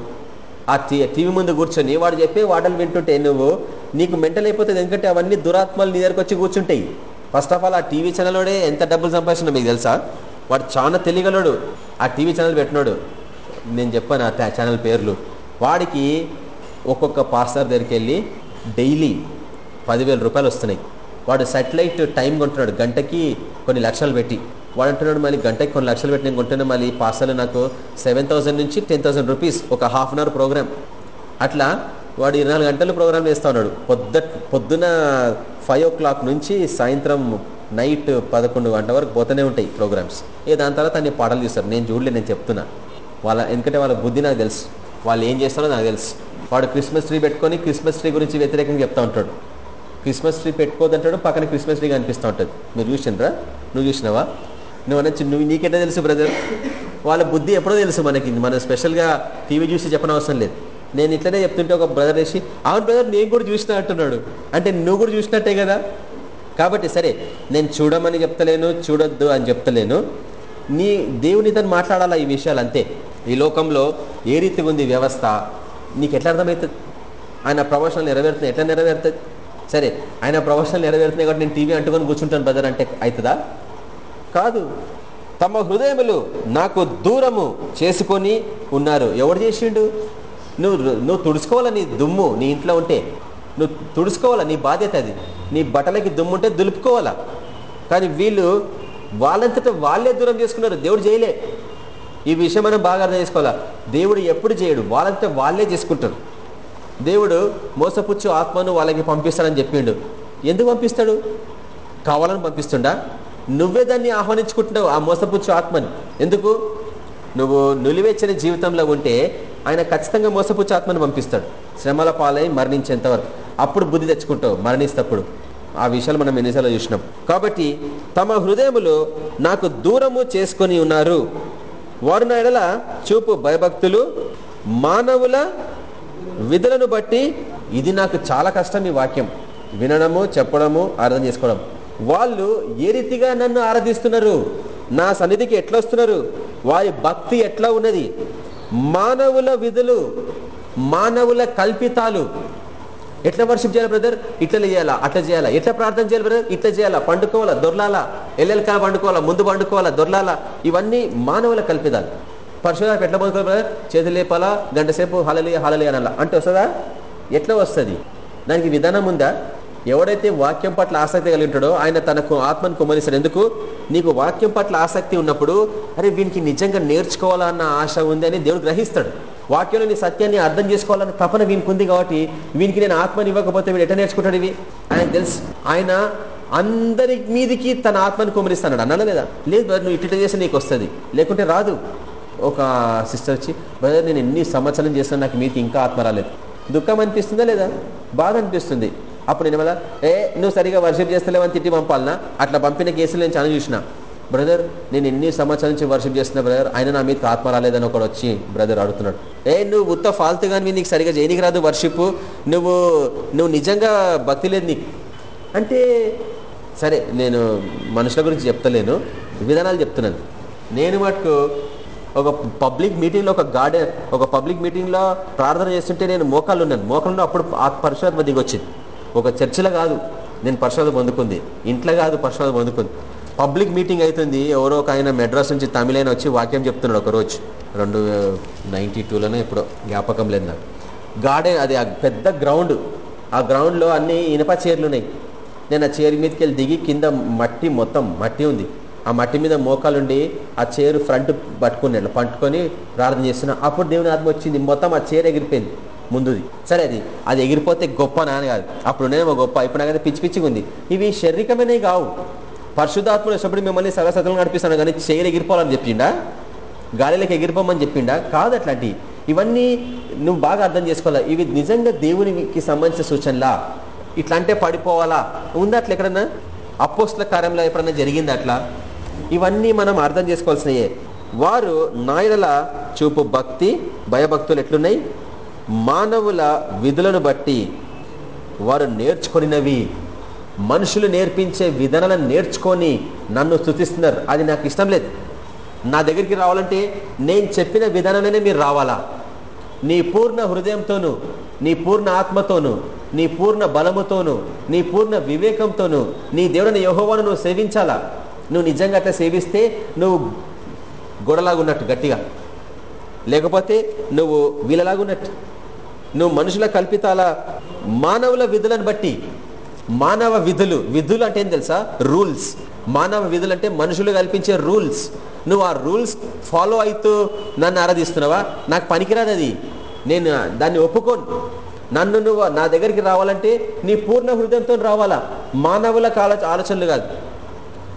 ఆ టీవీ ముందు కూర్చొని వాడు చెప్పే వాటలు వింటుంటే నువ్వు నీకు మెంటల్ అయిపోతుంది ఎందుకంటే అవన్నీ దురాత్మలు నీ దగ్గరకు వచ్చి కూర్చుంటాయి. ఫస్ట్ ఆఫ్ ఆల్ ఆ టీవీ ఛానల్లోనే ఎంత డబ్బులు సంపాదించినా మీకు తెలుసా? వాడు చాలా తెలియగలడు. ఆ టీవీ ఛానల్ పెట్టినాడు. నేను చెప్పాను ఆ ఛానల్ పేర్లు. వాడికి ఒక్కొక్క పాస్టర్ దగ్గరికి వెళ్ళి డైలీ పదివేల రూపాయలు వస్తున్నాయి. వాడు సెటిలైట్ టైం కొంటున్నాడు. గంటకి కొన్ని లక్షలు పెట్టి. వాడు అంటున్నాడు మళ్ళీ గంటకి కొన్ని లక్షలు పెట్టి నేను కొంటున్నా మళ్ళీ పాస్టర్లు నాకు సెవెన్ నుంచి టెన్ థౌసండ్ రూపీస్ ఒక హాఫ్ అన్ అవర్ ప్రోగ్రామ్ అట్లా వాడు ఇరవై నాలుగు గంటలు ప్రోగ్రామ్ చేస్తూ ఉన్నాడు. పొద్దు పొద్దున ఫైవ్ ఓ క్లాక్ నుంచి సాయంత్రం నైట్ పదకొండు గంటల వరకు పోతూనే ఉంటాయి ప్రోగ్రామ్స్. ఏ దాని తర్వాత అన్ని పాటలు చూస్తారు నేను చూడలే నేను చెప్తున్నా. వాళ్ళ ఎందుకంటే వాళ్ళ బుద్ధి నాకు తెలుసు. వాళ్ళు ఏం చేస్తారో నాకు తెలుసు. వాడు క్రిస్మస్ ట్రీ పెట్టుకొని క్రిస్మస్ ట్రీ గురించి వ్యతిరేకంగా చెప్తా ఉంటాడు. క్రిస్మస్ ట్రీ పెట్టుకోదంటాడు పక్కన క్రిస్మస్ ట్రీ కనిపిస్తూ ఉంటుంది. మీరు చూసిండ్రా నువ్వు చూసినావా? నువ్వు అనొచ్చు నువ్వు నీకెట్లా తెలుసు బ్రదర్? వాళ్ళ బుద్ధి ఎప్పుడో తెలుసు మనకి. మనం స్పెషల్గా టీవీ చూసి చెప్పనవసరం లేదు. నేను ఇట్లనే చెప్తుంటే ఒక బ్రదర్ వేసి అవును బ్రదర్ నేను కూడా చూసిన అంటున్నాడు. అంటే నువ్వు కూడా చూసినట్టే కదా? కాబట్టి సరే నేను చూడమని చెప్తలేను చూడొద్దు అని చెప్తలేను. నీ దేవుని తను మాట్లాడాలా ఈ విషయాలు? అంతే. ఈ లోకంలో ఏ రీతి ఉంది వ్యవస్థ? నీకు ఎట్లా అర్థమవుతుంది ఆయన ప్రమోషన్లు నెరవేరుతున్నాయి? ఎట్లా నెరవేరుతుంది సరే ఆయన ప్రమోషన్లు నెరవేరుతున్నాయి కాబట్టి నేను టీవీ అంటుకొని కూర్చుంటాను బ్రదర్ అంటే అవుతుందా కాదు. తమ హృదయములు నాకు దూరము చేసుకొని ఉన్నారు. ఎవడు చేసిండు? నువ్వు నువ్వు తుడుచుకోవాలని నీ దుమ్ము? నీ ఇంట్లో ఉంటే నువ్వు తుడుచుకోవాలా? నీ బాధ్యత అది. నీ బట్టలకి దుమ్ముంటే దులుపుకోవాలా? కానీ వీళ్ళు వాళ్ళంతటా వాళ్ళే దూరం చేసుకున్నారు. దేవుడు చేయలే. ఈ విషయం మనం బాగా అర్థం చేసుకోవాలా? దేవుడు ఎప్పుడు చేయడు. వాళ్ళంతా వాళ్ళే చేసుకుంటారు. దేవుడు మోసపుచ్చు ఆత్మను వాళ్ళకి పంపిస్తాడని చెప్పిండు. ఎందుకు పంపిస్తాడు? కావాలని పంపిస్తుండా? నువ్వే దాన్ని ఆహ్వానించుకుంటున్నావు ఆ మోసపుచ్చు ఆత్మని. ఎందుకు? నువ్వు నులివెచ్చని జీవితంలో ఉంటే ఆయన ఖచ్చితంగా మోసపుచ్చు ఆత్మను పంపిస్తాడు. శ్రమల పాలై మరణించేంతవరకు అప్పుడు బుద్ధి తెచ్చుకుంటావు మరణిస్తప్పుడు. ఆ విషయాలు మనం ఎన్నిసార్లు చూసినాం. కాబట్టి తమ హృదయములు నాకు దూరము చేసుకొని ఉన్నారు. వారు నా ఎడల చూపు భయభక్తులు మానవుల విధులను బట్టి ఇది నాకు చాలా కష్టం ఈ వాక్యం. వినడము చెప్పడము అర్థం చేసుకోవడం. వాళ్ళు ఏ రీతిగా నన్ను ఆరాధిస్తున్నారు? నా సన్నిధికి ఎట్లా వస్తున్నారు వారి భక్తి ఎట్లా ఉన్నది? మానవుల విధులు మానవుల కల్పితాలు ఎట్లా వర్షిప్ చేయాలి బ్రదర్ ఇట్లా చేయాలా అట్లా చేయాలా? ఎట్లా ప్రార్థన చేయాలి బ్రదర్ ఇట్లా చేయాలా? పండుకోవాలా? దొర్లాలా? ఎల్లెలకా పండుకోవాలా? ముందు పండుకోవాలా? దొర్లాలా? ఇవన్నీ మానవుల కల్పిదాలు పరశురాపు ఎట్లా పండుకోవాలి బ్రదర్ చేతులు లేపాలా? గంట సేపు హలలి హలలి అనాలా. అంటే వస్తుందా? ఎట్లా వస్తుంది? దానికి విధానం ఉందా? ఎవడైతే వాక్యం పట్ల ఆసక్తి కలిగి ఉంటాడో ఆయన తనకు ఆత్మను కుమరిస్తాడు ఎందుకు? నీకు వాక్యం పట్ల ఆసక్తి ఉన్నప్పుడు అరే వీనికి నిజంగా నేర్చుకోవాలన్న ఆశ ఉంది అని దేవుడు గ్రహిస్తాడు. వాక్యంలోని సత్యాన్ని అర్థం చేసుకోవాలని తపన వీనికి ఉంది కాబట్టి వీనికి నేను ఆత్మని ఇవ్వకపోతే వీడు ఎట్లా నేర్చుకుంటాడు ఇవి? ఆయన తెలుసు. ఆయన అందరి మీదికి తన ఆత్మని కుమరిస్తాడు అన్నాడు లేదా? లేదు బ్రదర్ నువ్వు ఇట్లా చేస్తే నీకు వస్తుంది. లేకుంటే రాదు. ఒక సిస్టర్ వచ్చి బ్రదర్ నేను ఎన్ని సంవత్సరం చేస్తాను నాకు మీకు ఇంకా ఆత్మ రాలేదు. దుఃఖం అనిపిస్తుందా లేదా? బాధ అనిపిస్తుంది. అప్పుడు నేను మళ్ళీ ఏ నువ్వు సరిగా వర్షిప్ చేస్తలేవని తిట్టి పంపాలనా? అట్లా పంపిన కేసులు నేను చాలా చూసినా. బ్రదర్ నేను ఎన్ని సంవత్సరాల నుంచి వర్షిప్ చేస్తున్నా బ్రదర్ ఆయన నా మీద ఆత్మ రాలేదని ఒకడు వచ్చి బ్రదర్ అడుగుతున్నాడు. ఏ నువ్వు ఉత్త ఫాల్తు కానీ నీకు సరిగా చేయనికి రాదు వర్షిప్ నువ్వు నువ్వు నిజంగా భక్తి లేదు నీకు అంటే సరే నేను మనుషుల గురించి చెప్తలేను విధానాలు చెప్తున్నాను. నేను మటుకు ఒక పబ్లిక్ మీటింగ్లో ఒక గార్డెన్ ఒక పబ్లిక్ మీటింగ్లో ప్రార్థన చేస్తుంటే నేను మోకాళ్ళు ఉన్నాను. మోకాళ్ళలో అప్పుడు ఆ పరిశోధన దిగొచ్చింది. ఒక చర్చిలో కాదు నేను పరిశోధన పొందుకుంది. ఇంట్లో కాదు పరిశోధన పొందుకుంది. పబ్లిక్ మీటింగ్ అవుతుంది ఎవరో ఒక ఆయన మెడ్రాస్ నుంచి తమిళైన వచ్చి వాక్యం చెప్తున్నాడు ఒకరోజు. రెండు నైంటీ టూలోనే ఇప్పుడు జ్ఞాపకం లేదు నాకు. గార్డెన్ అది ఆ పెద్ద గ్రౌండ్. ఆ గ్రౌండ్లో అన్ని ఇనప చీరలు ఉన్నాయి నేను ఆ చీర మీదకి వెళ్ళి దిగి కింద మట్టి మొత్తం మట్టి ఉంది. ఆ మట్టి మీద మోకాలుండి ఆ చైర్ ఫ్రంట్ పట్టుకున్నాడు పట్టుకొని ప్రార్థన చేస్తున్నా. అప్పుడు దేవుని ఆత్మ వచ్చింది. మొత్తం ఆ చైర్ ఎగిరిపోయింది ముందుది. సరే అది అది ఎగిరిపోతే గొప్ప నాని కాదు. అప్పుడు నేనేమో గొప్ప ఇప్పుడు నాకైతే పిచ్చి పిచ్చిగా ఉంది ఇవి శారీరకమైనవి కావు. పరిశుధాత్మ వచ్చినప్పుడు మిమ్మల్ని సరసతలు నడిపిస్తాను కానీ చేయలు ఎగిరిపోవాలని చెప్పిండా? గాలిలోకి ఎగిరిపోమని చెప్పిండా? కాదు అట్లాంటి. ఇవన్నీ నువ్వు బాగా అర్థం చేసుకోవాలా? ఇవి నిజంగా దేవునికి సంబంధించిన సూచనలా? ఇట్లా అంటే పడిపోవాలా? ఉందా అట్లా ఎక్కడన్నా? అపోస్ల కార్యంలో ఎప్పుడన్నా జరిగింది అట్లా? ఇవన్నీ మనం అర్థం చేసుకోవాల్సినయే. వారు నాయనల చూపు భక్తి భయభక్తులు ఎట్లున్నాయి? మానవుల విధులను బట్టి వారు నేర్చుకొనినవి. మనుషులు నేర్పించే విధానాలను నేర్చుకొని నన్ను స్థుతిస్తున్నారు. అది నాకు ఇష్టం లేదు. నా దగ్గరికి రావాలంటే నేను చెప్పిన విధానంలోనే మీరు రావాలా? నీ పూర్ణ హృదయంతోనూ నీ పూర్ణ ఆత్మతోనూ నీ పూర్ణ బలముతోనూ నీ పూర్ణ వివేకంతోనూ నీ దేవుడిని యహోవాను నువ్వు సేవించాలా? నువ్వు నిజంగా అట్లా సేవిస్తే నువ్వు గొడలాగున్నట్టు గట్టిగా. లేకపోతే నువ్వు వీళ్ళలాగున్నట్టు నువ్వు మనుషుల కల్పితాల మానవుల విధులను బట్టి మానవ విధులు విధులు అంటే ఏం తెలుసా? రూల్స్. మానవ విధులు అంటే మనుషులు కల్పించే రూల్స్. నువ్వు ఆ రూల్స్ ఫాలో అవుతూ నన్ను ఆరాధిస్తున్నావా? నాకు పనికిరాదు అది. నేను దాన్ని ఒప్పుకోను. నన్ను నువ్వు నా దగ్గరికి రావాలంటే నీ పూర్ణ హృదయంతో రావాలా? మానవుల కాల ఆలోచనలు కాదు.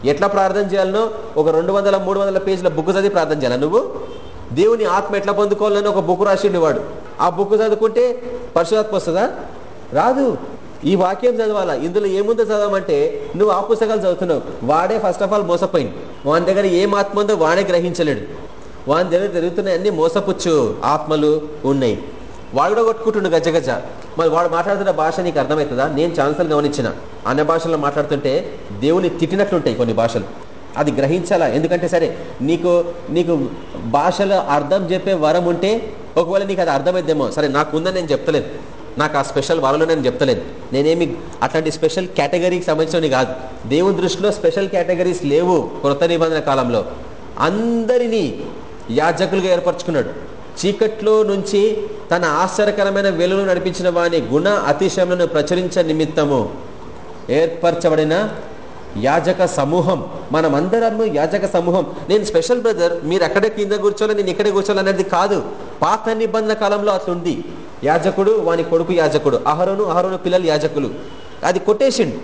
ఎట్లా ప్రార్థన చేయాలనో ఒక రెండు వందల మూడు వందల పేజీల బుక్ చదివి ప్రార్థన చేయాలి నువ్వు? దేవుని ఆత్మ ఎట్లా పొందుకోవాలని ఒక బుక్ రాసిండేవాడు ఆ బుక్ చదువుకుంటే పరిశుధాత్మ వస్తుందా? రాదు. ఈ వాక్యం చదవాలా? ఇందులో ఏముందో చదవమంటే నువ్వు ఆ పుస్తకాలు చదువుతున్నావు. వాడే ఫస్ట్ ఆఫ్ ఆల్ మోసపోయింది. వాని దగ్గర ఏం ఆత్మ ఉందో వాడే గ్రహించలేడు. వాని దగ్గర జరుగుతున్నాయి అన్ని మోసపుచ్చు ఆత్మలు ఉన్నాయి. వాడు కూడా కొట్టుకుంటుండు గజ గజ. మరి వాడు మాట్లాడుతున్న భాష నీకు అర్థమవుతుందా? నేను ఛాన్సల్ గమనించిన. అన్న భాషల్లో మాట్లాడుతుంటే దేవుని తిట్టినట్లుంటాయి కొన్ని భాషలు. అది గ్రహించాలా? ఎందుకంటే సరే నీకు నీకు భాషలో అర్థం చెప్పే వరం ఉంటే ఒకవేళ నీకు అది అర్థమైద్దేమో. సరే నాకు ఉందని నేను చెప్తలేదు నాకు ఆ స్పెషల్ వాళ్ళలో నేను చెప్తలేను నేనేమి అట్లాంటి స్పెషల్ కేటగిరీకి సంబంధించినవి కాదు. దేవుని దృష్టిలో స్పెషల్ కేటగిరీస్ లేవు కృత నిబంధన కాలంలో. అందరినీ యాజకులుగా ఏర్పరచుకున్నాడు. చీకట్లో నుంచి తన ఆశ్చర్యకరమైన వెలుగును నడిపించిన వాని గుణ అతిశయములను ప్రచురించ నిమిత్తము ఏర్పరచబడిన యాజక సమూహం. మనమందరము యాజక సమూహం. నేను స్పెషల్ బ్రదర్ మీరు అక్కడే కింద కూర్చోవాలి నేను ఇక్కడే కూర్చోవాలి అనేది కాదు. పాత నిబంధన కాలంలో అట్లుంది. యాజకుడు వాని కొడుకు యాజకుడు. అహరోను అహరోను పిల్లలు యాజకులు. అది కొట్టేసిండు.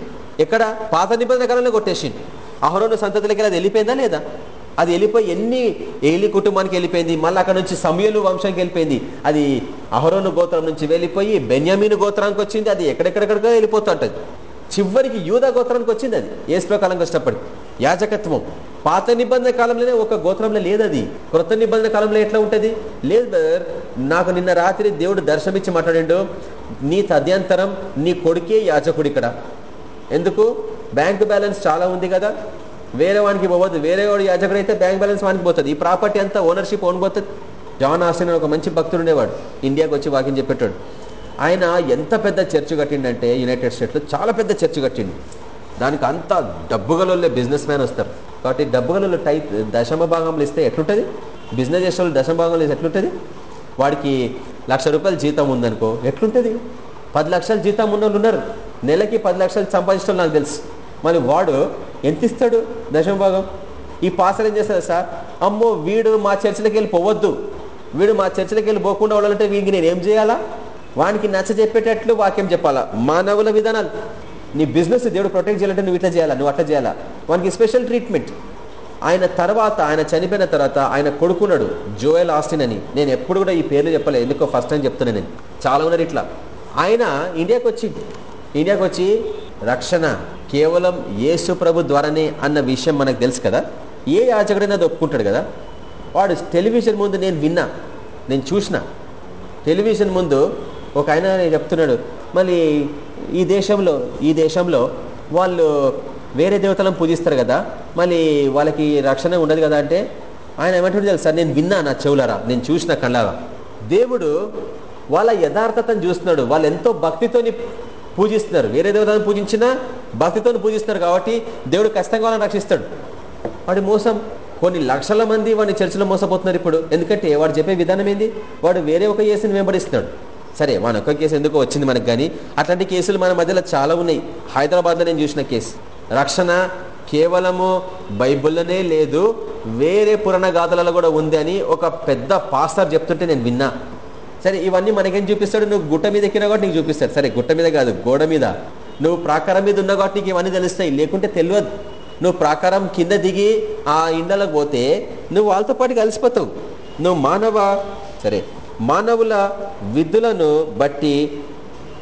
ఎక్కడ? పాత నిబంధన కాలంలో కొట్టేసిండు. అహరోను సంతతిలోకి అది వెళ్ళిపోయిందా లేదా? అది వెళ్ళిపోయి ఎన్ని ఏలి కుటుంబానికి వెళ్ళిపోయింది? మళ్ళీ అక్కడ నుంచి సమయలు వంశానికి వెళ్ళిపోయింది. అది అహరోను గోత్రం నుంచి వెళ్ళిపోయి బెన్యామీను గోత్రానికి వచ్చింది. అది ఎక్కడెక్కడెక్కడికో వెళ్ళిపోతుంటది. చివరికి యూద గోత్రానికి వచ్చింది అది. ఏసులో కాలంకి వచ్చినప్పటికి యాజకత్వం. పాత నిబంధన కాలంలోనే ఒక గోత్రంలో లేదు అది క్రొత్త నిబంధన కాలంలో ఎట్లా ఉంటుంది? లేదు బ్రదర్ నాకు నిన్న రాత్రి దేవుడు దర్శనమిచ్చి మాట్లాడిండు నీ తద్యంతరం నీ కొడుకే యాజకుడు ఇక్కడ. ఎందుకు? బ్యాంక్ బ్యాలెన్స్ చాలా ఉంది కదా. వేరే వానికి పోవద్దు. వేరే వాడు యాజకుడు అయితే బ్యాంక్ బ్యాలెన్స్ వానికి పోతుంది. ఈ ప్రాపర్టీ అంతా ఓనర్షిప్ ఓన్ పోతుంది. జాన్ ఆస్టిన్ ఒక మంచి భక్తుడు ఉండేవాడు. ఇండియాకి వచ్చి వాకింగ్ చెప్పేటాడు. ఆయన ఎంత పెద్ద చర్చ్ కట్టిండంటే యునైటెడ్ స్టేట్లో చాలా పెద్ద చర్చ్ కట్టిండు. దానికి అంత డబ్బుగలలో బిజినెస్ మ్యాన్ వస్తారు. కాబట్టి డబ్బుగలలో టైప్ దశమ భాగంలో ఇస్తే ఎట్లుంటుంది? బిజినెస్ చేసే వాళ్ళు దశమ భాగంలో ఇస్తే ఎట్లుంటుంది? వాడికి లక్ష రూపాయల జీతం ఉందనుకో ఎట్లుంటుంది? పది లక్షల జీతం ఉన్న వాళ్ళు ఉన్నారు. నెలకి పది లక్షలు సంపాదించడం నాకు తెలుసు. మరి వాడు ఎంత ఇస్తాడు దశమ భాగం? ఈ పాసలు ఏం చేస్తారు సార్? అమ్మో వీడు మా చర్చిలోకి వెళ్ళి పోవద్దు. వీడు మా చర్చిలోకి వెళ్ళి పోకుండా ఉండాలంటే వీడికి నేను ఏం చేయాలా? వానికి నచ్చ చెప్పేటట్లు వాక్యం చెప్పాలా? మానవుల విధానాలు. నీ బిజినెస్ దేవుడు ప్రొటెక్ట్ చేయాలంటే నువ్వు ఇట్లా చేయాలా? నువ్వు అట్లా చేయాలా? వానికి స్పెషల్ ట్రీట్మెంట్. ఆయన తర్వాత ఆయన చనిపోయిన తర్వాత ఆయన కొడుకున్నాడు జోయల్ ఆస్టిన్ అని. నేను ఎప్పుడు కూడా ఈ పేర్లు చెప్పలేదు ఎందుకో ఫస్ట్ టైం చెప్తున్నాను నేను. చాలా ఉన్నారు ఇట్లా. ఆయన ఇండియాకి వచ్చి ఇండియాకి వచ్చి రక్షణ కేవలం యేసు ప్రభు ద్వారానే అన్న విషయం మనకు తెలుసు కదా? ఏ యాచకుడైనా ఒప్పుకుంటాడు కదా? వాడు టెలివిజన్ ముందు నేను విన్నా నేను చూసిన. టెలివిజన్ ముందు ఒక ఆయన చెప్తున్నాడు మళ్ళీ ఈ దేశంలో ఈ దేశంలో వాళ్ళు వేరే దేవతలను పూజిస్తారు కదా మళ్ళీ వాళ్ళకి రక్షణ ఉండదు కదా అంటే ఆయన ఏమంటాడు తెలుసా? నేను విన్నా నా చెవులరా నేను చూసిన కళ్ళారా. దేవుడు వాళ్ళ యథార్థతను చూస్తున్నాడు. వాళ్ళు ఎంతో భక్తితోని పూజిస్తున్నారు. వేరే దేవతలను పూజించినా భక్తితో పూజిస్తున్నారు కాబట్టి దేవుడు ఖచ్చితంగా వాళ్ళని రక్షిస్తాడు. వాడి మోసం కొన్ని లక్షల మంది వాడిని చర్చలో మోసపోతున్నారు ఇప్పుడు. ఎందుకంటే వాడు చెప్పే విధానం ఏంది? వాడు వేరే ఒక కేసుని వెంబడిస్తున్నాడు. సరే వాని ఒక్క కేసు ఎందుకో వచ్చింది మనకు కానీ అట్లాంటి కేసులు మన మధ్యలో చాలా ఉన్నాయి. హైదరాబాద్లో నేను చూసిన కేసు. రక్షణ కేవలము బైబిల్లోనే లేదు వేరే పురాణ గాథలలో కూడా ఉంది అని ఒక పెద్ద పాస్టర్ చెప్తుంటే నేను విన్నా. సరే ఇవన్నీ మనకేం చూపిస్తాడు? నువ్వు గుట్ట మీద ఎక్కినా కాబట్టి నీకు చూపిస్తాడు. సరే గుట్ట మీద కాదు గోడ మీద. నువ్వు ప్రాకారం మీద ఉన్న కాబట్టి నీకు ఇవన్నీ తెలుస్తాయి. లేకుంటే తెలియదు. నువ్వు ప్రాకారం కింద దిగి ఆ ఇండలకు పోతే నువ్వు వాళ్ళతో పాటు కలిసిపోతావు. నువ్వు మానవ. సరే మానవుల విధులను బట్టి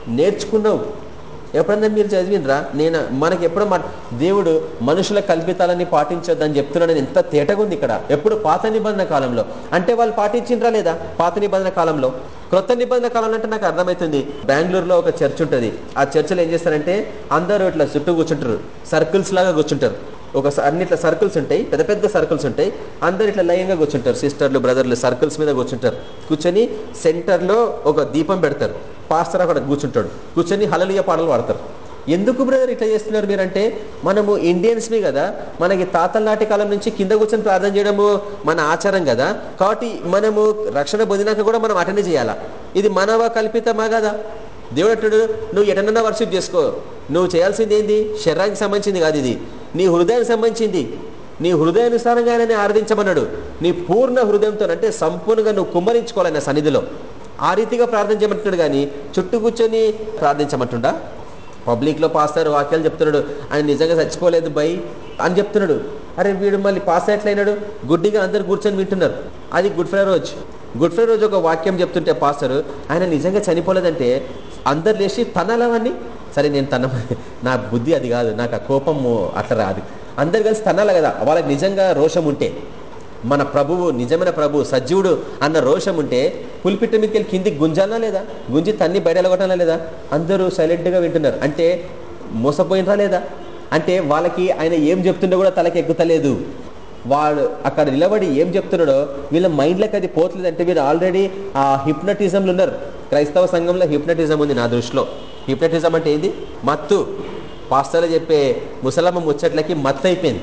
నేర్చుకున్నావు. ఎప్పుడన్నా మీరు చదివినరా నేను? మనకి ఎప్పుడు మా దేవుడు మనుషుల కల్పితాలని పాటించొద్దని అని నేను ఎంత తేటగా ఉంది ఇక్కడ? ఎప్పుడు పాత నిబంధన కాలంలో. అంటే వాళ్ళు పాటించిండ్రా లేదా? పాత నిబంధన కాలంలో. క్రొత్త నిబంధన కాలంలో అంటే నాకు అర్థమవుతుంది బెంగళూరులో ఒక చర్చ్ ఉంటుంది. ఆ చర్చిలో ఏం చేస్తారంటే అందరూ ఇట్లా చుట్టూ కూర్చుంటారు. సర్కిల్స్ లాగా కూర్చుంటారు. ఒక అన్ని ఇట్లా సర్కిల్స్ ఉంటాయి పెద్ద పెద్ద సర్కిల్స్ ఉంటాయి. అందరు ఇట్లా లయంగా కూర్చుంటారు. సిస్టర్లు బ్రదర్లు సర్కిల్స్ మీద కూర్చుంటారు. కూర్చొని సెంటర్లో ఒక దీపం పెడతారు. పాస్టర్ అక్కడ కూర్చుంటాడు. కూర్చొని హలలియ పాటలు పాడతారు. ఎందుకు బ్రదర్ ఇట్లా చేస్తున్నారు మీరంటే మనము ఇండియన్స్ని కదా. మనకి తాతల నాటి కాలం నుంచి కింద కూర్చొని ప్రార్థన చేయడము మన ఆచారం కదా. కాబట్టి మనము రక్షణ పొందినాక కూడా మనం అటెండ్ చేయాలా? ఇది మనవ కల్పితమా కదా? దేవుడు అంటాడు నువ్వు ఎటనన్నా వర్షిప్ చేసుకో. నువ్వు చేయాల్సింది ఏంది? శరీరానికి సంబంధించింది కాదు ఇది. నీ హృదయానికి సంబంధించింది. నీ హృదయానుసారంగా ఆయనని ఆరాధించమన్నాడు నీ పూర్ణ హృదయంతో అంటే సంపూర్ణంగా నువ్వు కుమ్మరించుకోవాలన్న సన్నిధిలో. ఆ రీతిగా ప్రార్థన చేయమంటున్నాడు కానీ చుట్టూ కూర్చొని ప్రార్థించమంటుండా? పబ్లిక్లో పాస్తారు వాక్యాలు చెప్తున్నాడు. ఆయన నిజంగా చచ్చిపోలేదు బై అని చెప్తున్నాడు. అరే వీడు మళ్ళీ పాస్ ఎట్లయినాడు? గుడ్డిగా అందరు కూర్చొని వింటున్నారు. అది గుడ్ ఫ్రైడే రోజు. గుడ్ ఫ్రైడే రోజు ఒక వాక్యం చెప్తుంటే పాస్టర్ ఆయన నిజంగా చనిపోలేదంటే అందరు లేచి తనాలవన్నీ సరే నేను తన నా బుద్ధి అది కాదు నాకు ఆ కోపము అట్లా రాదు. అందరు కలిసి తనాలి కదా వాళ్ళకి నిజంగా రోషం ఉంటే మన ప్రభువు నిజమైన ప్రభువు సజీవుడు అన్న రోషం ఉంటే పులిపిట్ట మీదకి వెళ్ళి కిందికి గుంజాలా లేదా? గుంజి తన్ని బయట కొట్టాలా లేదా? అందరూ సైలెంట్గా వింటున్నారు. అంటే మోసపోయినరా లేదా? అంటే వాళ్ళకి ఆయన ఏం చెప్తుండో కూడా తలకి ఎక్కుతలేదు. వాడు అక్కడ నిలబడి ఏం చెప్తున్నాడో వీళ్ళ మైండ్లోకి అది పోతలేదు అంటే వీళ్ళు ఆల్రెడీ ఆ హిప్నటిజంలు ఉన్నారు. క్రైస్తవ సంఘంలో హిప్నటిజం ఉంది నా దృష్టిలో. హిప్నటిజం అంటే ఏంది? మత్తు. పాస్టర్లు చెప్పే ముసలమ్మ ముచ్చట్లకి మత్తు అయిపోయింది.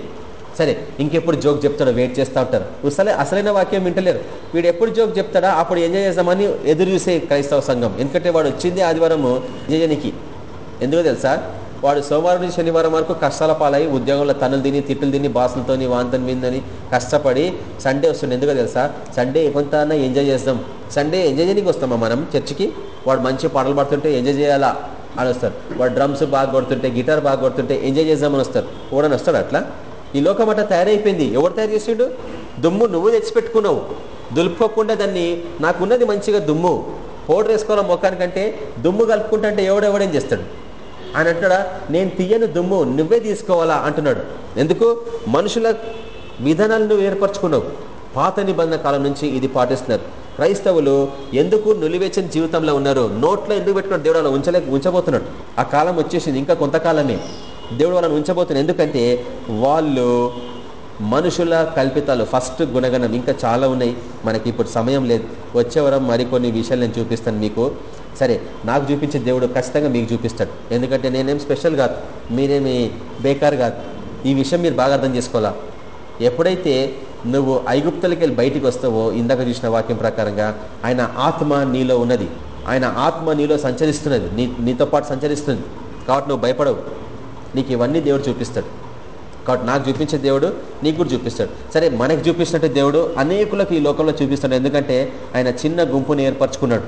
సరే ఇంకెప్పుడు జోక్ చెప్తాడో వెయిట్ చేస్తూ ఉంటారు. ముసలే అసలైన వాక్యం వింటలేరు. వీడు ఎప్పుడు జోక్ చెప్తాడా? అప్పుడు ఎంజాయ్ చేస్తామని ఎదురు చూసే క్రైస్తవ సంఘం. ఎందుకంటే వాడు వచ్చింది ఆదివారము చేయనికి ఎందుకో తెలుసా? వాడు సోమవారం నుంచి శనివారం వరకు కష్టాల పాలై ఉద్యోగంలో తనులు తిని తిట్టులు తిని బాసులతోని వాంతని మీదని కష్టపడి సండే వస్తుంది ఎందుకో తెలుసా? సండే కొంత ఎంజాయ్ చేస్తాం. సండే ఎంజాయ్ చేయడానికి వస్తామా మనం? చర్చికి? వాడు మంచి పాటలు పాడుతుంటే ఎంజాయ్ చేయాలా? అని వస్తారు. వాడు డ్రమ్స్ బాగా కొడుతుంటే గిటార్ బాగా కొడుతుంటే ఎంజాయ్ చేద్దామని వస్తారు. ఓడని వస్తాడు అట్లా? ఈ లోకం అట్లా తయారైపోయింది. ఎవడు తయారు చేసాడు? దుమ్ము నువ్వు తెచ్చిపెట్టుకున్నావు. దులుపుకోకుండా దాన్ని నాకున్నది మంచిగా దుమ్ము. పౌడర్ వేసుకోవాలి మొక్కానికంటే దుమ్ము కలుపుకుంటే ఎవడెవడేం చేస్తాడు? ఆయన అంటాడా నేను తీయను దుమ్ము నువ్వే తీసుకోవాలా అంటున్నాడు. ఎందుకు? మనుషుల విధానాలు నువ్వు ఏర్పరచుకున్నావు. పాత నిబంధన కాలం నుంచి ఇది పాటిస్తున్నారు. క్రైస్తవులు ఎందుకు నులివేచని జీవితంలో ఉన్నారు? నోట్లో ఎందుకు పెట్టుకున్నాడు? దేవుడు అలా ఉంచలేక ఉంచబోతున్నాడు. ఆ కాలం వచ్చేసింది ఇంకా కొంతకాలమే. దేవుడు వాళ్ళని ఉంచబోతున్నాడు. ఎందుకంటే వాళ్ళు మనుషుల కల్పితాలు ఫస్ట్ గుణగణం ఇంకా చాలా ఉన్నాయి. మనకి ఇప్పుడు సమయం లేదు. వచ్చేవరం మరికొన్ని విషయాలు నేను చూపిస్తాను మీకు. సరే నాకు చూపించే దేవుడు ఖచ్చితంగా మీకు చూపిస్తాడు. ఎందుకంటే నేనేం స్పెషల్ కాదు. మీరేమి బేకార్ కాదు. ఈ విషయం మీరు బాగా అర్థం చేసుకోవాలా? ఎప్పుడైతే నువ్వు ఐగుప్తులకి వెళ్ళి బయటికి వస్తావో ఇందాక చూసిన వాక్యం ప్రకారంగా ఆయన ఆత్మ నీలో ఉన్నది. ఆయన ఆత్మ నీలో సంచరిస్తున్నది. నీ నీతో పాటు సంచరిస్తుంది. కాబట్టి నువ్వు భయపడవు. నీకు ఇవన్నీ దేవుడు చూపిస్తాడు. కాబట్టి నాకు చూపించే దేవుడు నీకు కూడా చూపిస్తాడు. సరే మనకి చూపిస్తున్నట్టు దేవుడు అనేకులకు ఈ లోకంలో చూపిస్తాడు ఎందుకంటే ఆయన చిన్న గుంపుని ఏర్పరచుకున్నాడు.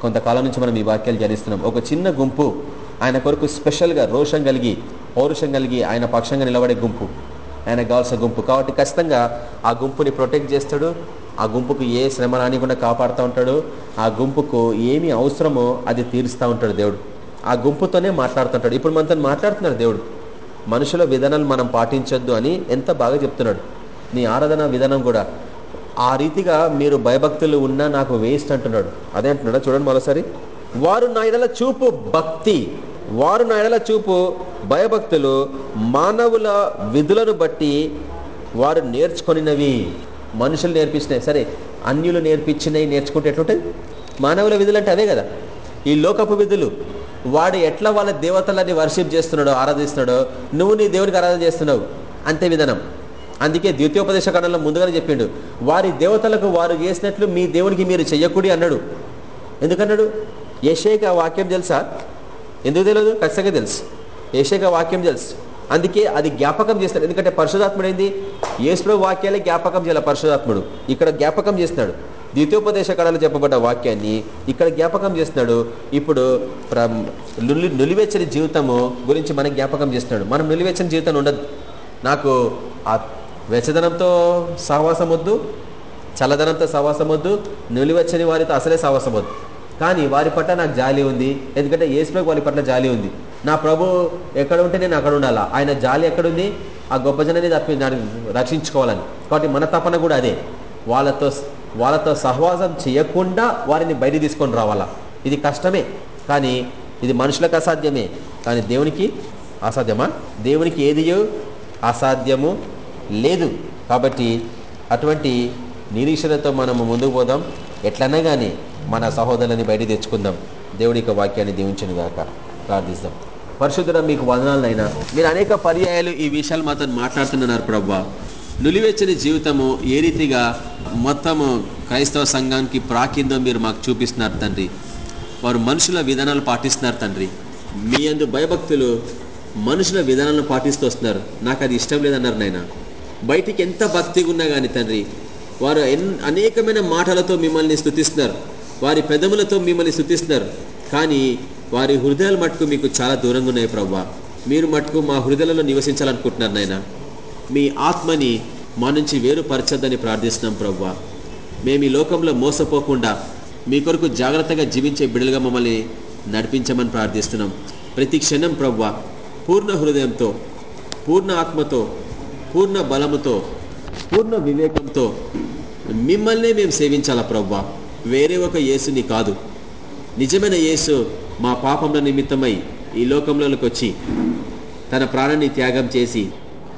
కొంతకాలం నుంచి మనం ఈ వాక్యాలు జనిస్తున్నాం ఒక చిన్న గుంపు ఆయన కొరకు స్పెషల్గా రోషం కలిగి పౌరుషం కలిగి ఆయన పక్షంగా నిలబడే గుంపు. ఆయన కావాల్సిన గుంపు. కాబట్టి ఖచ్చితంగా ఆ గుంపుని ప్రొటెక్ట్ చేస్తాడు. ఆ గుంపుకు ఏ శ్రమ రానికుండా కాపాడుతూ ఉంటాడు. ఆ గుంపుకు ఏమి అవసరమో అది తీరుస్తూ ఉంటాడు దేవుడు. ఆ గుంపుతోనే మాట్లాడుతుంటాడు ఇప్పుడు మనతో మాట్లాడుతున్నాడు దేవుడు. మనుషుల విధానాలు మనం పాటించొద్దు అని ఎంత బాగా చెప్తున్నాడు. నీ ఆరాధన విధానం కూడా. ఆ రీతిగా మీరు భయభక్తులు ఉన్నా నాకు వేస్ట్ అంటున్నాడు. అదే అంటున్నాడా? చూడండి మరోసారి. వారు నా ఇదల చూపు భక్తి. వారు నా ఎడల చూపు భయభక్తులు మానవుల విధులను బట్టి వారు నేర్చుకొనినవి. మనుషులు నేర్పించినాయి సరే అన్యులు నేర్పించినవి నేర్చుకుంటే ఎట్లుంటుంది? మానవుల విధులు అంటే అవే కదా. ఈ లోకపు విధులు. వాడు ఎట్లా వాళ్ళ దేవతలని వర్షిప్ చేస్తున్నాడో ఆరాధిస్తున్నాడో నువ్వు నీ దేవుడికి ఆరాధన చేస్తున్నావు? అంతే విధానం. అందుకే ద్వితీయోపదేశ కాలంలో ముందుగానే చెప్పిండు. వారి దేవతలకు వారు చేసినట్లు మీ దేవునికి మీరు చెయ్యకూడి అన్నాడు. ఎందుకన్నాడు? ఏషేక వాక్యం తెలుసా? ఎందుకు తెలియదు? ఖచ్చితంగా తెలుసు. ఏషక వాక్యం తెలుసు. అందుకే అది జ్ఞాపకం చేస్తాడు. ఎందుకంటే పరిశుధాత్ముడు ఏంది? ఏసులో వాక్యాలే జ్ఞాపకం చేయాలి పరిశుధాత్ముడు ఇక్కడ జ్ఞాపకం చేస్తున్నాడు. ద్వితీయోపదేశ కళలో చెప్పబడ్డ వాక్యాన్ని ఇక్కడ జ్ఞాపకం చేస్తున్నాడు. ఇప్పుడు నులి నులివెచ్చని జీవితము గురించి మనకి జ్ఞాపకం చేస్తున్నాడు. మనం నులివెచ్చని జీవితం ఉండదు. నాకు ఆ వెచ్చదనంతో సహవాసం వద్దు చల్లదనంతో సహవాసం వద్దు నులివెచ్చని వారితో అసలే సహవాసం వద్దు కానీ వారి పట్ల నాకు జాలి ఉంది. ఎందుకంటే ఏసులోకి వారి పట్ల జాలి ఉంది. నా ప్రభు ఎక్కడ ఉంటే నేను అక్కడ ఉండాలా? ఆయన జాలి ఎక్కడుంది? ఆ గొప్ప జనాన్ని తప్పి రక్షించుకోవాలని. కాబట్టి మన తపన కూడా అదే. వాళ్ళతో వాళ్ళతో సహవాసం చేయకుండా వారిని బయట తీసుకొని రావాలా? ఇది కష్టమే. కానీ ఇది మనుషులకు అసాధ్యమే. కానీ దేవునికి అసాధ్యమా? దేవునికి ఏదియో అసాధ్యము లేదు. కాబట్టి అటువంటి నిరీక్షణతో మనము ముందుకు పోదాం. ఎట్లన్నా కానీ మన సహోదరులని బయట తెచ్చుకుందాం. దేవుడి యొక్క వాక్యాన్ని దీవించను గాక. ప్రార్థిస్తాం. పరిశుద్ధుడ మీకు వదనాలైనా మీరు అనేక పర్యాయాలు ఈ విషయాలు మాతో మాట్లాడుతున్నారు ప్రభా. నులివెచ్చని జీవితము ఏ రీతిగా మొత్తము క్రైస్తవ సంఘానికి ప్రాకిందో మీరు మాకు చూపిస్తున్నారు తండ్రి. వారు మనుషుల విధానాలు పాటిస్తున్నారు తండ్రి. మీ అందు భయభక్తులు మనుషుల విధానాలను పాటిస్తూ వస్తున్నారు. నాకు అది ఇష్టం లేదన్నారు నాయన. బయటికి ఎంత భక్తిగా ఉన్నా కానీ తండ్రి వారు అనేకమైన మాటలతో మిమ్మల్ని స్థుతిస్తున్నారు వారి పెదములతో మిమ్మల్ని శుతిస్తున్నారు కానీ వారి హృదయాలు మటుకు మీకు చాలా దూరంగా ఉన్నాయి ప్రవ్వా. మీరు మటుకు మా హృదయాలలో నివసించాలనుకుంటున్నారు నాయన. మీ ఆత్మని మా నుంచి వేరుపరచద్దని ప్రార్థిస్తున్నాం ప్రవ్వా. మేము ఈ లోకంలో మోసపోకుండా మీ కొరకు జాగ్రత్తగా జీవించే బిడ్డలుగా మమ్మల్ని నడిపించమని ప్రార్థిస్తున్నాం. ప్రతి క్షణం ప్రవ్వా పూర్ణ హృదయంతో పూర్ణ ఆత్మతో పూర్ణ బలముతో పూర్ణ వివేకంతో మిమ్మల్నే మేము సేవించాలా ప్రవ్వా? వేరే ఒక యేసుని కాదు. నిజమైన యేసు మా పాపముల నిమిత్తమై ఈ లోకంలోకి వచ్చి తన ప్రాణాన్ని త్యాగం చేసి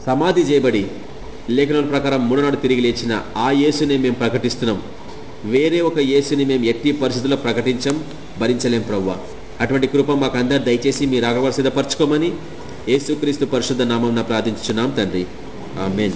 సమాధి చేయబడి లేఖనాల ప్రకారం మూడనాడు తిరిగి లేచిన ఆ యేసునే మేము ప్రకటిస్తున్నాం. వేరే ఒక యేసుని మేము ఎట్టి పరిస్థితుల్లో ప్రకటించం భరించలేం ప్రవ్వ. అటువంటి కృప మాకు అందరు దయచేసి మీరు ఆగవలసిదపరచుకోమని యేసుక్రీస్తు పరిశుద్ధ నామం ప్రార్థించున్నాం తండ్రి. ఆమెన్.